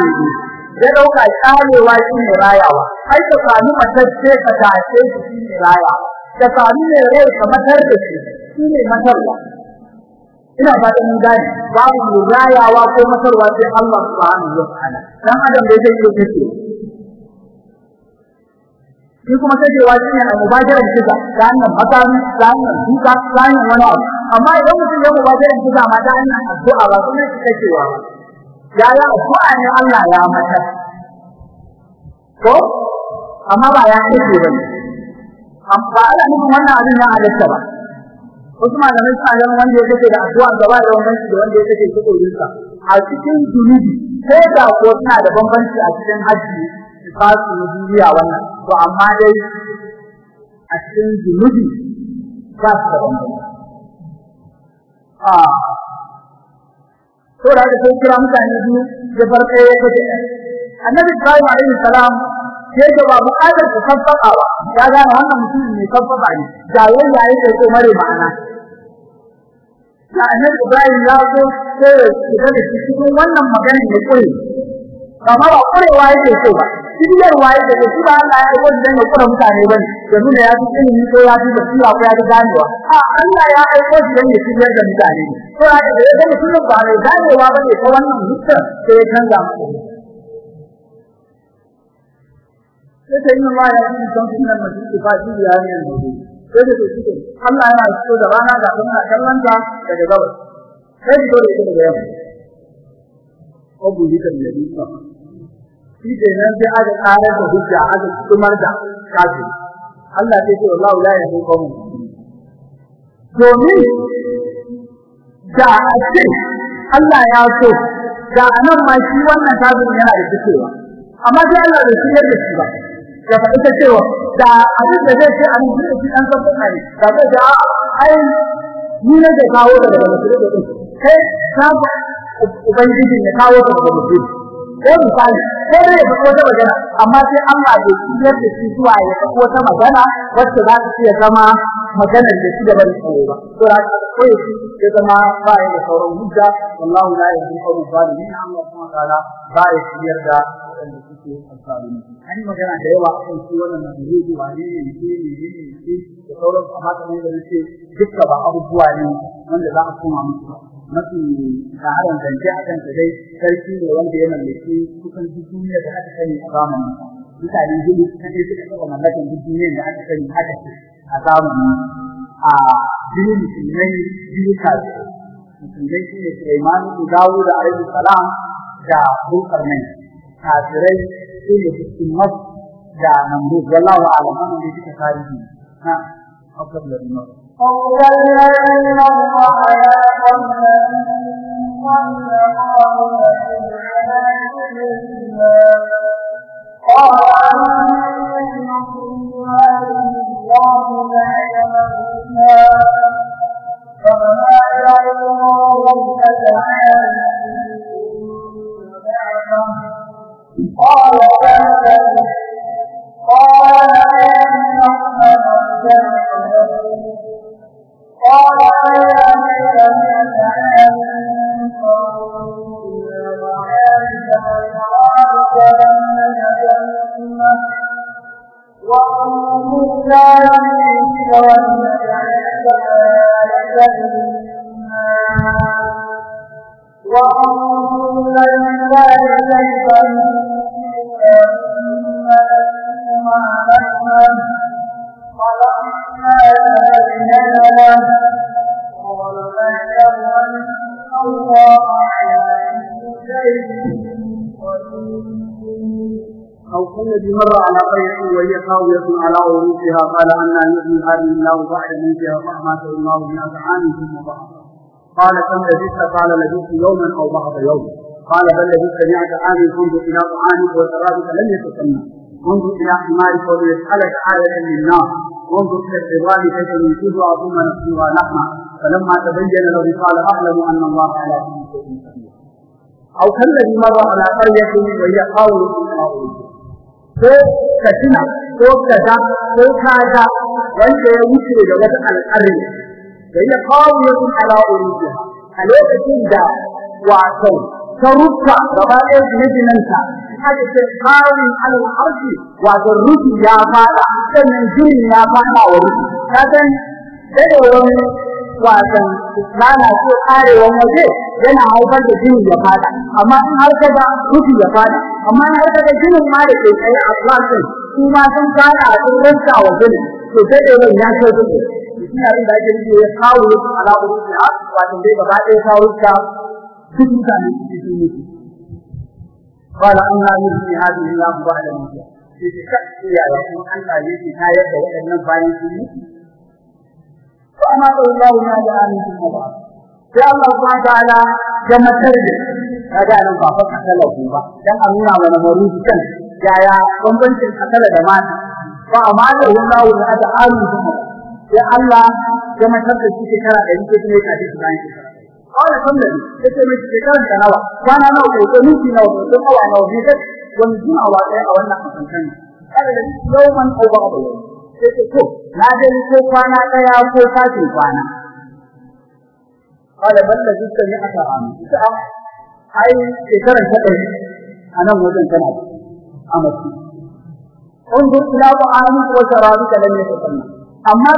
ya ɗauka karewa shine rayawa. Ai ka sami matacce ka tace shi shine raya ka sami ne rai ka matar da shi shine matarwa. Ina fatan mun gane babu rayawa ko matarwa sai Allah subhanahu wa ta'ala. Dan adam da yake yi kace shi kuma kacewa shine a mubajaran kisa ta hanyar makami ta hanyar duka ta hanyar wani abu. Amma idan mutum ya mubajaran kisa ma ta hanyar addu'a ba kuma shi kacewa ba. Ya yi addu'a ne Allah ya mata? Ko? Amma ba ya kace ba ne. Amma ana nufin wannan abin ya halatta ba. Wasu malamai suna ganin wanda ya kace da addu'a gaba da bambanci da wanda ya kace shi a cikin zunubi ko da ko suna da bambanci a cikin haji fasu na duniya wannan. To amma dai a cikin zunubi ba su da bambanci. A to da sai kira mutane biyu ya farka ya kace annabi Ibrahim alaihi salam sai da ba buƙatar ku sabbaka ba. Ya gane wannan mutum ne sabbaka ne. Jayen yayi da ko mare ma'ana. Da annabi Ibrahim ya zo sai ya shiga da shi cikin wannan magana ne koyi amma ba kurewa yake so ba. Kibiyar waye da shi ba Allah ya aiko da kura mutane ba ne da nuna ya fi ilimi ko ya fi basira ko ya fi ganewa. A Allah ya aiko shi dan ya kibiyar da mutane to ya da ya ga mutum ba ne ganewa ba ne ta wannan mutum sai ya canza mu sai ta yi ma ya yi don sunan mutum ba shi ya ne sai da shi Allah yana so da rana da kuma kallon ta daga gabas. Sai da dole daga yamma. Ko buji kan nabi shi ke nan sai aka ƙarar da hujja aka kumar da kafi Allah sai ce wallahu la yahdi qawmun domin da ake Allah ya so da a nan ma shi wannan kafin yana da fitowa. Amma sai Allah bai shirya da shi ba. Ya faɗi ta cewa da abin da zai ce a nan shi dan san ne. Da zai ga ai ni ne da kawo daga mutum da kai ka ubangiji ya kawo daga mutum ko misali ko ne ba ko magana amma sai Allah bai ciyar da shi zuwa ya kawo wata magana wacce za ta iya zama maganar da shi da bari tsoro ba. To ra ko shi ya zama ba ya da sauran hujja wallahu la qawm zalimin subhanahu wa ta'ala ba ya ciyar da wanda suke alzalimi an magana da yawa akan shi wannan nabi wane ne ne ne ne da sauran amma kamar da nake dukka abubuwa ne wanda za a koma musu mafi shaharar zance a kan dai sarki ne wanda ya mallaki kusan duk duniya da aka sani a zamanin mutane hudu kaɗai suka taɓa mallakan duk duniyar da aka sani haka a zamanin a biyu musulmai biyu kafirai musulmai shi ne Sulaiman da Dawud da alaihi salam da Zulkarnain kafirai shi ne Muhammad da Namrud wallahu a'lam wannan dai duka tarihi na أفضل النار قول أولئك الحياة والنهار قال الله لا يمنى فما يعلمون تعالى قال لا قال إن أحمد قال أيها الذين آمنوا إلى معارف الأنعام ولم نتمه وأنتم لا تنسوا وأنتم لله كيف أنتم على رحمة خلقنا لنبينها قال الله كل أو مر على قرية وهي خاوية على عروشها قال أنا يحيي هذه الله بعد موتها فأماته الله مئة عام ثم بعث قال كم لبثت قال لبثت يوما أو بعض يوم. قال بل لبثت مئة عام انظر إلى طعامك وشرابك لم يتسنى انظر إلى حمارك وليسألك آية للناس وانظر إلى العظام كيف ننشدها ثم نكسوها لحما فلما تبين له قال أعلم أن الله على كل شيء قدير أو كالذي مر على قرية وهي خاوية على عروشها ko ka tuna ko ka ga ko ka ga wanda ya wuce da wata alƙarni da ya kawo ya sun ala urujiha a lokacin da wato aka ce kawin alal arshi wato rufi ya fada sannan jini ya fada wa rufi. Ka san dadewar wasan lalace karewan waje yana haifar da jini ya fada amma in har kaga rufi ya fada amma in har kaga jinin ma da ke tsaye a klasin su ma sun fada a wa jini. To dadewar ya shi abin da ake nufi ya kawo dai gaba ɗaya kawo duk mutane su ce sun mutu. Qala anna yuhyi hadhihi al ba'da mawtih sai ce ka iya ya kuma an tsaye shi ta yadda waɗannan bayan sun mutu? Fa amma sallallahu alaihi wa alihi wa sallam sai Allah subhanahu wa ta'ala ya matar da kaga nan ba fa kasala ku ba. Dan a nuna mana maruci kan yaya bambancin kasala da mata. Fa amma da wallahu da ta'alu sai Allah ya matar da shi shekara 100 ne kafin bayan shekara kawai kan da yake mai shekara da nawa kwana nawa ko ko miki nawa ko ko awa nawa ne wani jin awa ɗaya a wannan kasantan kada da yawman ko ba ba sai ce to na ga ko kwana ɗaya ko kafin kwana قال بل لجدت مئة عام أي شكرا شكرا أنا موجن كان أمسي انظر إلى طعامك وشرابك لم يتسنى أما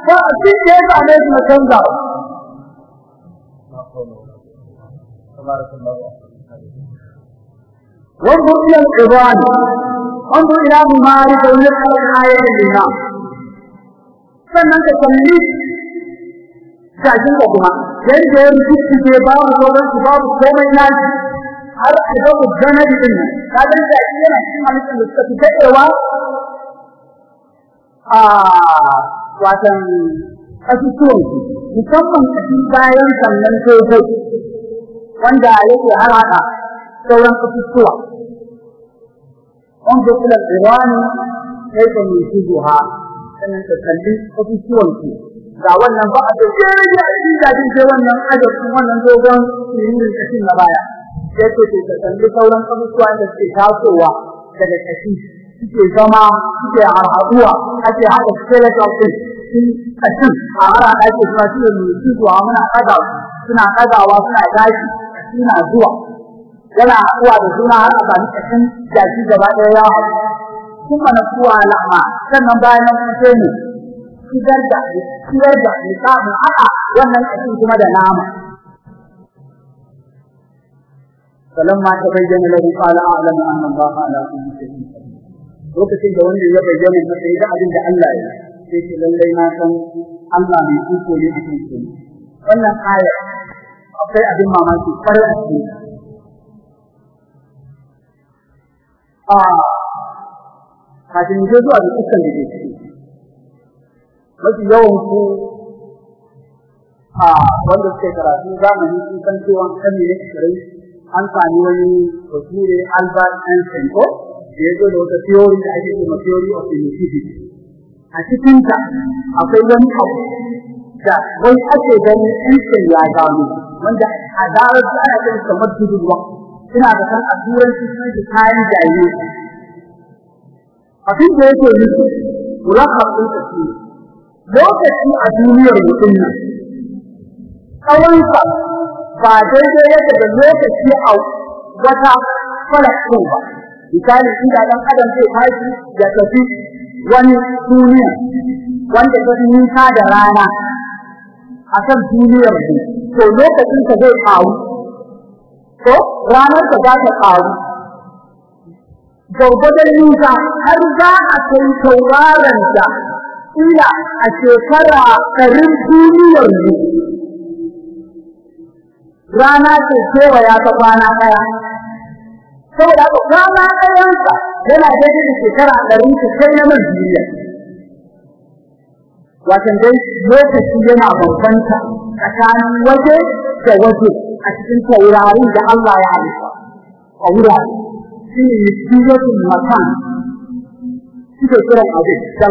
تسنى أبنتك كأبنتك فأبنتك عليك مكانك تبارك الله وانظر إلى العظام انظر إلى ممارك ونسأل آية للناس sannan ka kalli jashin ka kuma yadda ya rubuta ke babu sauran su babu komai na shi har a ga ku ganadi din nan ka ga jashi yana cikin halittar da suka fi daɗewa A watan kasusuwan su musamman cikin bayan sannan sosai wanda yake har haɗa sauran kasusuwa. Wanda kula tsirani sai ka mai shigoha sannan ka kalli abubuwan su. Ga wannan ba a cikin rage a cikin jajin sai wannan ajabin wannan dogon yin kashin na baya. Sai ka kalli sauran abubuwa da suke tasowa daga kashi suke zama suke harhaduwa ake haɗa skeleton din sun kashin a hara ake suna shi da mai zuwa muna ɗaga suna ɗagawa suna tashi suna zuwa. Yana haɗuwa da suna har a sami kashin jaki gaba ɗaya ya haɗu. Kuma na kuwa lama sannan bayan nan sai ne shigar da shigar da misalin haka wannan kashin kuma da nama. bayyana lahu qala a'lamu anna allaha ala kulli shay'in qadir lokacin da wanda ya bayyana ya abin da Allah ya sai ce lallai na san Allah mai iko ne akan shi wannan aya akwai abin mamaki ƙwarai a cikin a kafin je zuwa da dukkan da ke ciki mafi yawan ku a wanda suke karatu zamani sun san cewa kan ne an sami wani bature Albert Einstein ko? Da ya zo da wata theory da ake cewa theory of relativity a cikin ta akwai wani abu da wai ake ganin Einstein ya gano wanda a zarar da ana ganin kamar tudurwa ina da san a turanci sun da kayan jaye abin da yake nufi mulakar ɗin tafi lokaci a duniyar mutum nan tsawonsa ba daidai yake da lokaci a wata falakon ba. Misali inda dan adam zai tashi ya tafi wani duniya wanda ta fi nisa da rana a kan duniyar mu to lokacin ka zai kawo ko? Ranar ka za ta kawo gwargwadon nisa har za a kai tauraron da ila a shekara ɗarin duniyar mu rana ce kewaya ta kwana ɗaya. Saboda haka kwana ɗayansa yana daidai da shekara ɗari kai na nan duniya dai lokaci yana bambanta tsakanin waje da waje a cikin taurarin da Allah ya halitta. A wurare shi ne nisbiyatul makan suke kiran abin da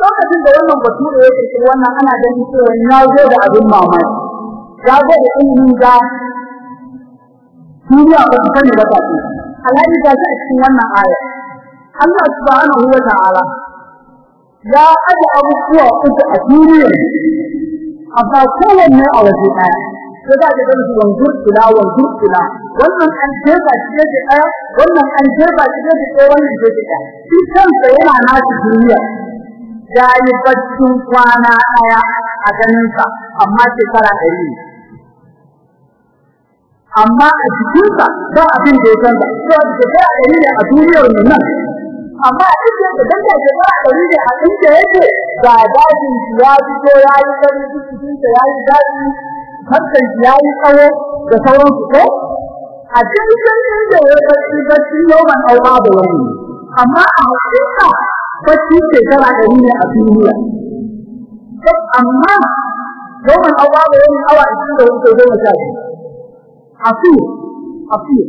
lokacin da wannan bature ya ce wannan ana ganin cewa ya zo da abin mamaki. Ya zo da ilimin da duniya ba su sani ba kafin alhaji ga shi a cikin wannan aya. Allah subhanahu wa ta'ala ya aje abubuwa uku a duniya amma kowanne a waje ɗaya. Sai za ka gani wanzur ila wanzur ila wannan an jefa shi yake ɗaya wannan an jefa shi yake ɗaya wannan yake ɗaya. Shi kansa yana nashi duniya. Ya yi baccin kwana ɗaya a ganinsa amma shekara ɗari ne. Amma a cikinsa ba abin da ya canza. To da shekara ɗari ne a duniyar nan. Amma a inda da danta shekara ɗari ne a inda yake ga dajin ya fito ya yi gani cikinsa ya yi daɗi hakan ya yi tsawo da sauransu ko? A cikin inda ya bacci bacci yawan auba da wani. Amma a hakika bacci shekara ɗari ne a duniya. Amma yawan auba da wani awa ishirin da huɗu goma sha afir afir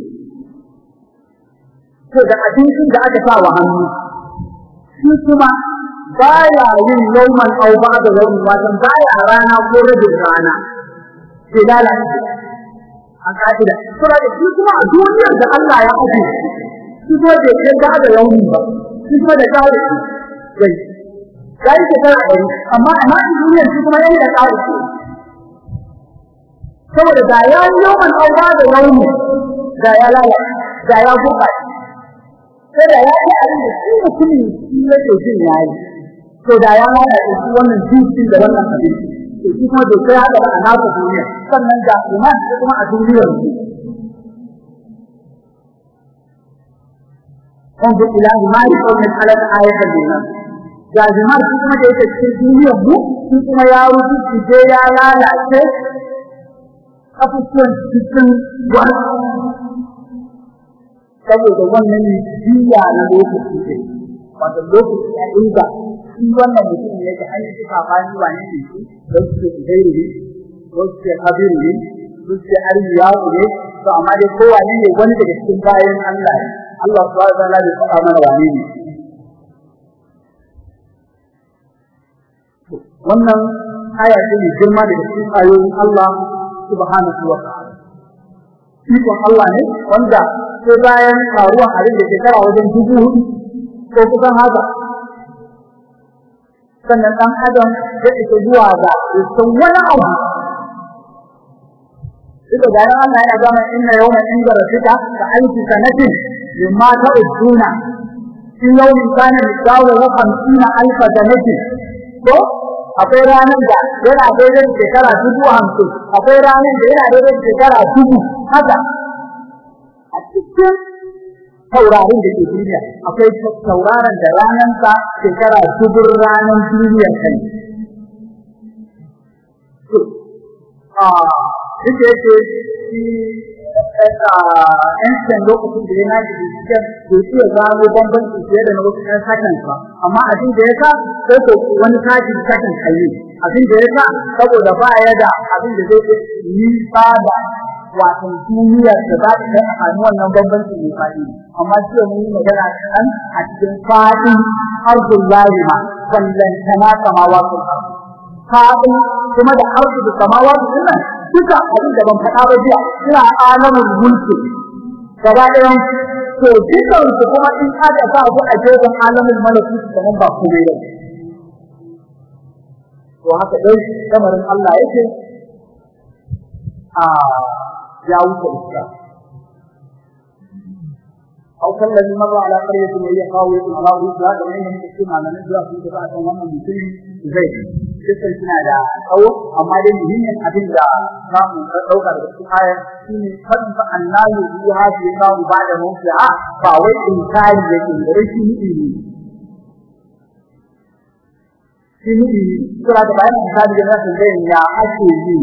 to da abincin da aka sa wa hannu shi kuma baya yin yawman auba da wani watan baya rana ko rabin rana. Ke lalace. A ka'ida. Sura da shi kuma a da Allah ya aje shi kuma bai kai ba da yauni ba shi kuma da shi. Dai yayi ke ɗari amma amma duniyar shi kuma yayi da shi. Saboda da ya yawan auba da yauni da ya lalace da ya gurɓace sai da ya yi abin da shi mutumin shi yake jin yayi to da ya lalace shi wannan jinsin da wannan abinci to shi kuma bai kai haka a nasa duniya. Sannan da shi kuma a duniyar su wanzu ilahi ma yi kaunin halar ayatan nan. Ga jimar shi kuma da yake cikin duniyar mu shi kuma ya rubu shi je ya lalace. Abubuwan cikin wasu saboda wannan ne jiya na lokaci ne. Wato lokaci a inda shi wannan mutum da an yi suka bani wane ne shi don su idairu ne don su ce habiru ne don su ce arziyawu ne. To amma dai kowane ne wani daga cikin bayan Allah Allah subhanahu wa ta'ala bai faɗa mana wane ne. Wannan aya ce mai girma daga cikin ayoyin Allah. Subhanahu wa ta'ala. Ikon Allah ne wanda sai bayan faruwan abin da shekara wajen dubu huɗu ko kusan haka. Sannan ɗan adam ya isa zuwa ga san wani abu. Ita da ran Allah yana gama inna yawma inda rafika ka aiki sanatin ta'uduna fi yawmin kana miqdaru wa 50 alfa sanatin. Ko? Akwai ranar da yana daidai shekara dubu hamsin. Akwai ranar da yana daidai shekara dubu. Haka. A cikin taurarin da ke duniya akwai tauraron da ranansa shekara dubun ranar duniya kai to a da yake ɗan lokacin da ya na ji da cikin bai iya gano bambanci fiye da na wasu ɗan sakan ba. Amma abin da ya sa sai ko wani sajin sakan kayi abin da ya sa saboda ba ya da abin da zai yi da wato duniyar da za ta a wannan bambanci mai faɗi. Amma shi mun yi magana kan a cikin faɗin arzul lahima wallan tana samawatu faɗin kuma da arzu da samawatu ɗin nan duka abin da ban faɗa ba jiya ina alamul mulki gaba ɗayan to dukan su kuma in aka sa su a gefen alamul malaki kamar ba komai ba to haka dai lamarin Allah yake a ya wuce iska أو كالذي مر على قرية وهي خاوية على عروشها كأنهم تكون على نزلة في قطعة ومن مثل zai dukkan suna da tsawo amma dai muhimmin abin da samu ka ɗauka daga cikin ayar shine kadfa annahu yuha fi samu ba'da mawqi'a ba wai inkari yake da rashin ilimi shi ne. Kira da bayan misali da zai zai ya ake yi.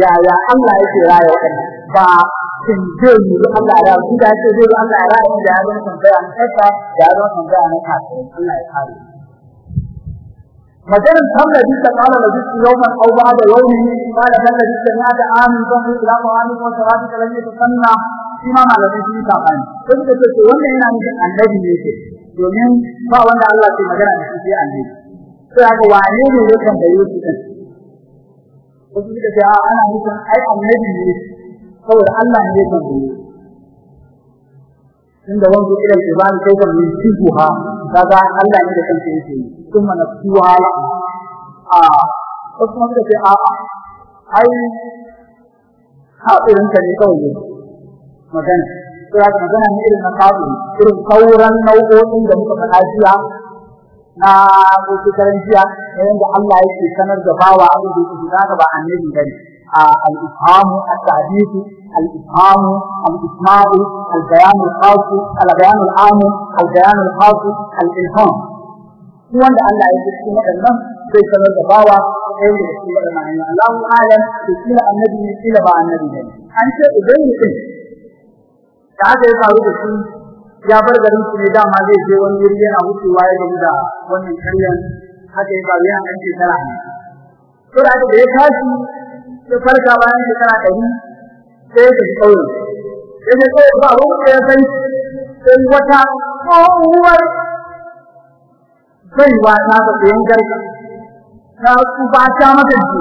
Ya ya Allah yake raya wannan ba shin zai yi Allah ya ku da ce zai Allah ya raya da yaron tambaya na kasa da yaron tambaya na kasa Allah ya kare. Maganar tallabi ta kala da duk yawman aw ba'da yawmin kala tallabi ta ya da amin kan ila amin wa salatu ta lalle sanna shi ma malamin shi ta kan sai da ce wannan yana nufin annabi ne ke domin ba Allah ke magana da shi sai annabi. Sai ya da ce ana nufin Allah ne ya da inda wanzu ila ibadi kai kan min tijuha. Kaga Allah ne da kansa yake kuma na kuwa a kuma da ce a ai haɗin ka ne kawai magana. Ya magana ne irin na kafu irin sauran nau'o'in da muka faɗa jiya na wasu karantiya yayin da Allah yake sanar da bawa abin da yake zaka ba annabi ba ne الإفهام التعديث الإفهام الإسماء البيان الخاص البيان العام البيان الخاص الإلهام هو أن الله يجب أن sai sanar da bawa sai da shi da ma'ana Allahu alam to kila annabi kila ba annabi ne an ce idan mutum da aka yi faru da shi ya bar garin su ne dama zai je wani wuri yana wucewa ya gamu da wannan karyan haka ya faru yana ɗan shekara to da aka da ya tashi sai farka bayan shekara ɗari sai ya tafi ƙauyen sai ya kawai ba ruwan ya san sai wata tsohuwar baiwa ta ga ɗayan garka ta kuba ta maka ji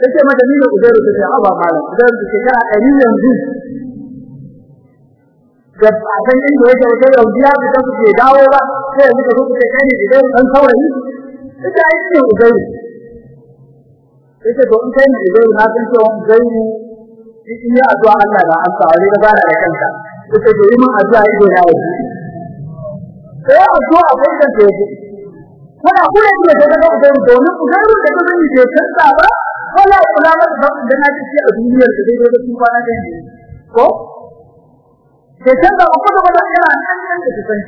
sai ce mata ni da udairu ta ce aba malam udairu ta shekara ɗari yanzu da a san inda yake wata yanzu ya fita su ke dawo ba sai yanzu ka zo ku kai ne udairu ɗan saurayi. Ita ai ce ya ce to in kai ne zai na san cewa zai yi in yi addu'a Allah da an saurare da bana da kanka. Yace to yi min addu'a ido na yi sai addu'a kai kan ce kana kula da daga da zai domin uzaru da ka sani ke tsaka ba wala kula da da na ci a duniyar da dai da su kwana da ni ko? Ke canza ko da ba yana nan nan da su san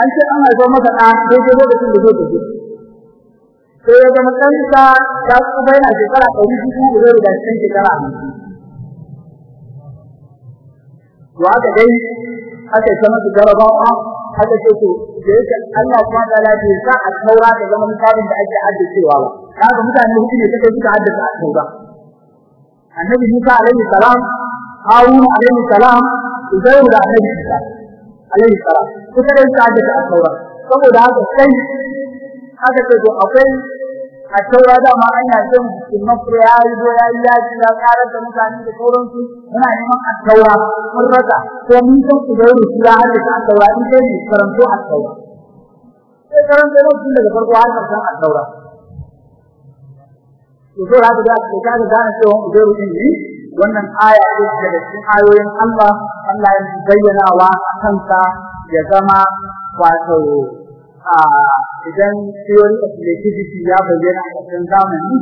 an ce an haifa maka da daidai lokacin da zai tafi. Sai ya zama kanta ta kuma yana shekara ɗari biyu da zai da cikin shekara. To haka dai aka yi sama su jarabawa aka ce to da yake Allah ta lafi sa a taura da zama misalin da ake haddacewa ba. Kaga mutane huɗu ne suka suka haddace a taura. Annabi Musa alaihi salam, Harun alaihi salam, Uzairu da Annabi Isa alaihi salam. Suka dai suka haddace a taura. Saboda haka sai aka ce to akwai a taura da ma an ya ce mutum mafi ya yi do ya yi yaji ya karar da mutane da sauransu muna neman a taura mun rasa. Ko mun san ku da wuri ya hada ta taura in dai ne karanto a taura. Sai karanto ne tun daga farko har ƙarshen a taura. To sai haka da aka ga gane cewa ku da wuri ne wannan aya ce daga cikin ayoyin Allah. Allah ya bayyana wa kansa ya zama wato idan theory of relativity ya bayyana a cikin zamani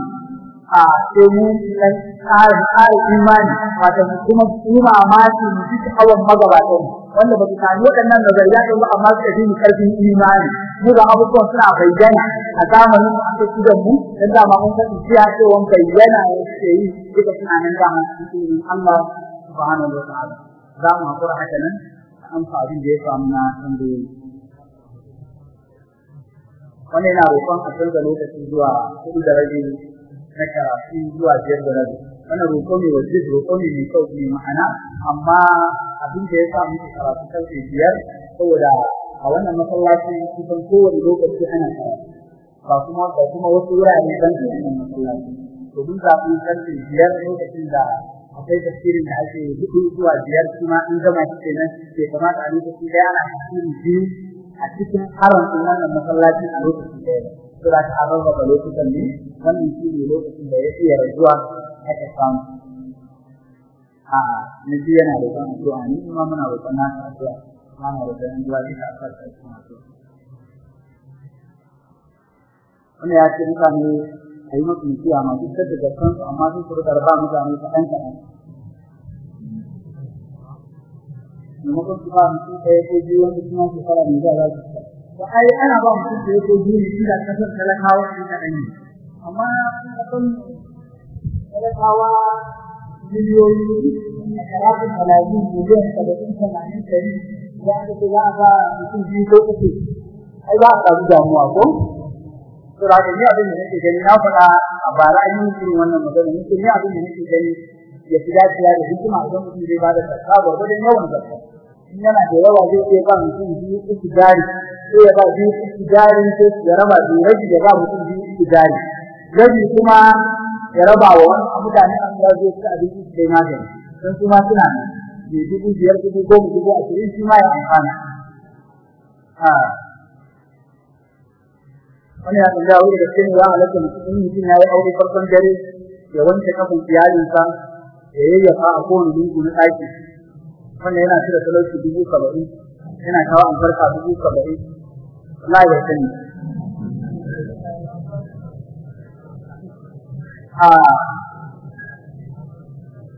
a sai mu dan tsarin tsarin imani wato kuma kuma maki mu ji hawan magabatan wanda ba su sami waɗannan nazariya ba amma suka fi ƙarfin imani. Mu ga abubuwan suna bayyana a zamanin mu aka ci da mu dan dama mun san cewa cewa bayyana ya ce yi duka suna nan dama cikin Allah subhanahu wa ta'ala. Za mu hakura haka nan an fa da ya samu na tambayoyi. Wannan yana roƙon a canza lokaci zuwa huɗu da rabi na karatu zuwa biyar da rabi. Wannan roƙo ne wajen roƙo ne mai kyau ne ma'ana. Amma abin da ya sa muke karatu ƙarfe biyar saboda a wannan masallaci kusan kowane lokaci ana karatu. Ba kuma ba kuma wasu wurare ban da wannan masallaci. To mun zaɓi ƙarfe biyar lokacin da akwai tafsirin da ake huɗu zuwa biyar kuma in gama shi kenan. Bai kamata a lokaci ɗaya ana tafsirin biyu a cikin haram din wannan masallaci a lokacin da ya kira ta araba lokutan ne wannan shi ne lokacin da ya iya rajuwa aka samu. A na ji yana da kan addu'a ni kuma muna roƙon nasa addu'a. Mana da ɗan uwa duka a kan cikin addu'a. Wani ya ce mutane a yi masu mutuwa masu fitar da gaskansu amma sun su riƙa ba mutane kaɗan kaɗan. Maimakon su ba mutum ɗaya ko biyu wanda kuma shekara mai zuwa za su fita. To ai ana ba mutum ɗaya ko biyu ne da ƙasar talakawa su kaɗan ne. Amma kasan talakawa miliyoyi a karatun talatin miliyan saba'in tamanin ɗari za a ce za a ba mutum biyu ko uku. Ai za a samu damuwa ko? To da ni abin da nake gani na faɗa a bara an yi wannan magana ni abin da nake gani ya fi dacewa da hikima idan mutum zai ba da zakka gwargwadon yawan zakka. In yana da yawa zai iya ba mutum biyu uku jari. Sai ya ba biyu uku jari sai ya raba biyu. Rabi ya ba mutum biyu uku jari. Rabi kuma ya raba wa wani mutane an ya zo su abinci su kai magani. Don su ma suna ne dubu biyar dubu goma dubu ashirin shi ma ya amfana. Wani ya tambaya wani da ya halatta mutum mutum ya yi aure farkon dare ya wanke kafin iyalinsa ya yayyafa a kowane lungu na ɗaki. Wannan yana cire talauci dubu saba'in yana kawo albarka dubu saba'in. Allah ya sani.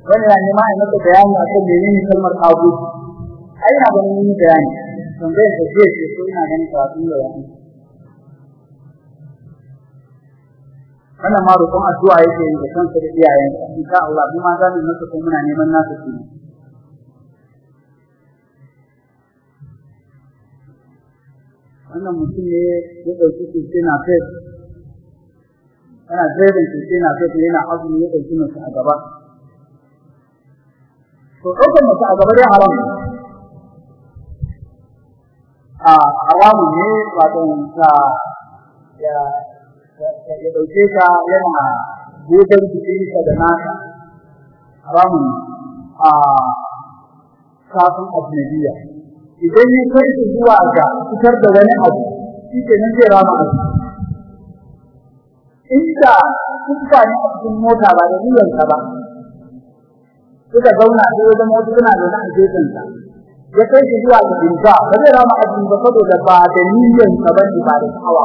Wani ya nema a masa bayani a kan menene kalmar abu ai na ganin bayani. Tambayar da zai ce ko ina ganin kafin da wani wannan ma roƙon addu'a yake yi da kansa da iyayensa. Insha Allah kuma za mu masa ko muna neman nasa shi. Wannan mutum ne ya ɗauki keke na fes yana direbin keke na fes yana azumi ya ɗauki mace a gaba. To ɗaukar mace a gaba dai haram a haramun ne wato ta ya ya ɗauke ka yana gudan jikinsa da nasa. Haramun a kafin ajnabiya. Idan ya kai zuwa ga fitar da wani abu shi ke nan zai rama abu. Inda kuka ne a cikin mota ba da niyyarsa ba suka zauna sai wajen mota suna zaune a gefensa. Ya kai shi zuwa ga dinka ba zai rama abu ba saboda ba da niyyarsa ba ne ba da hawa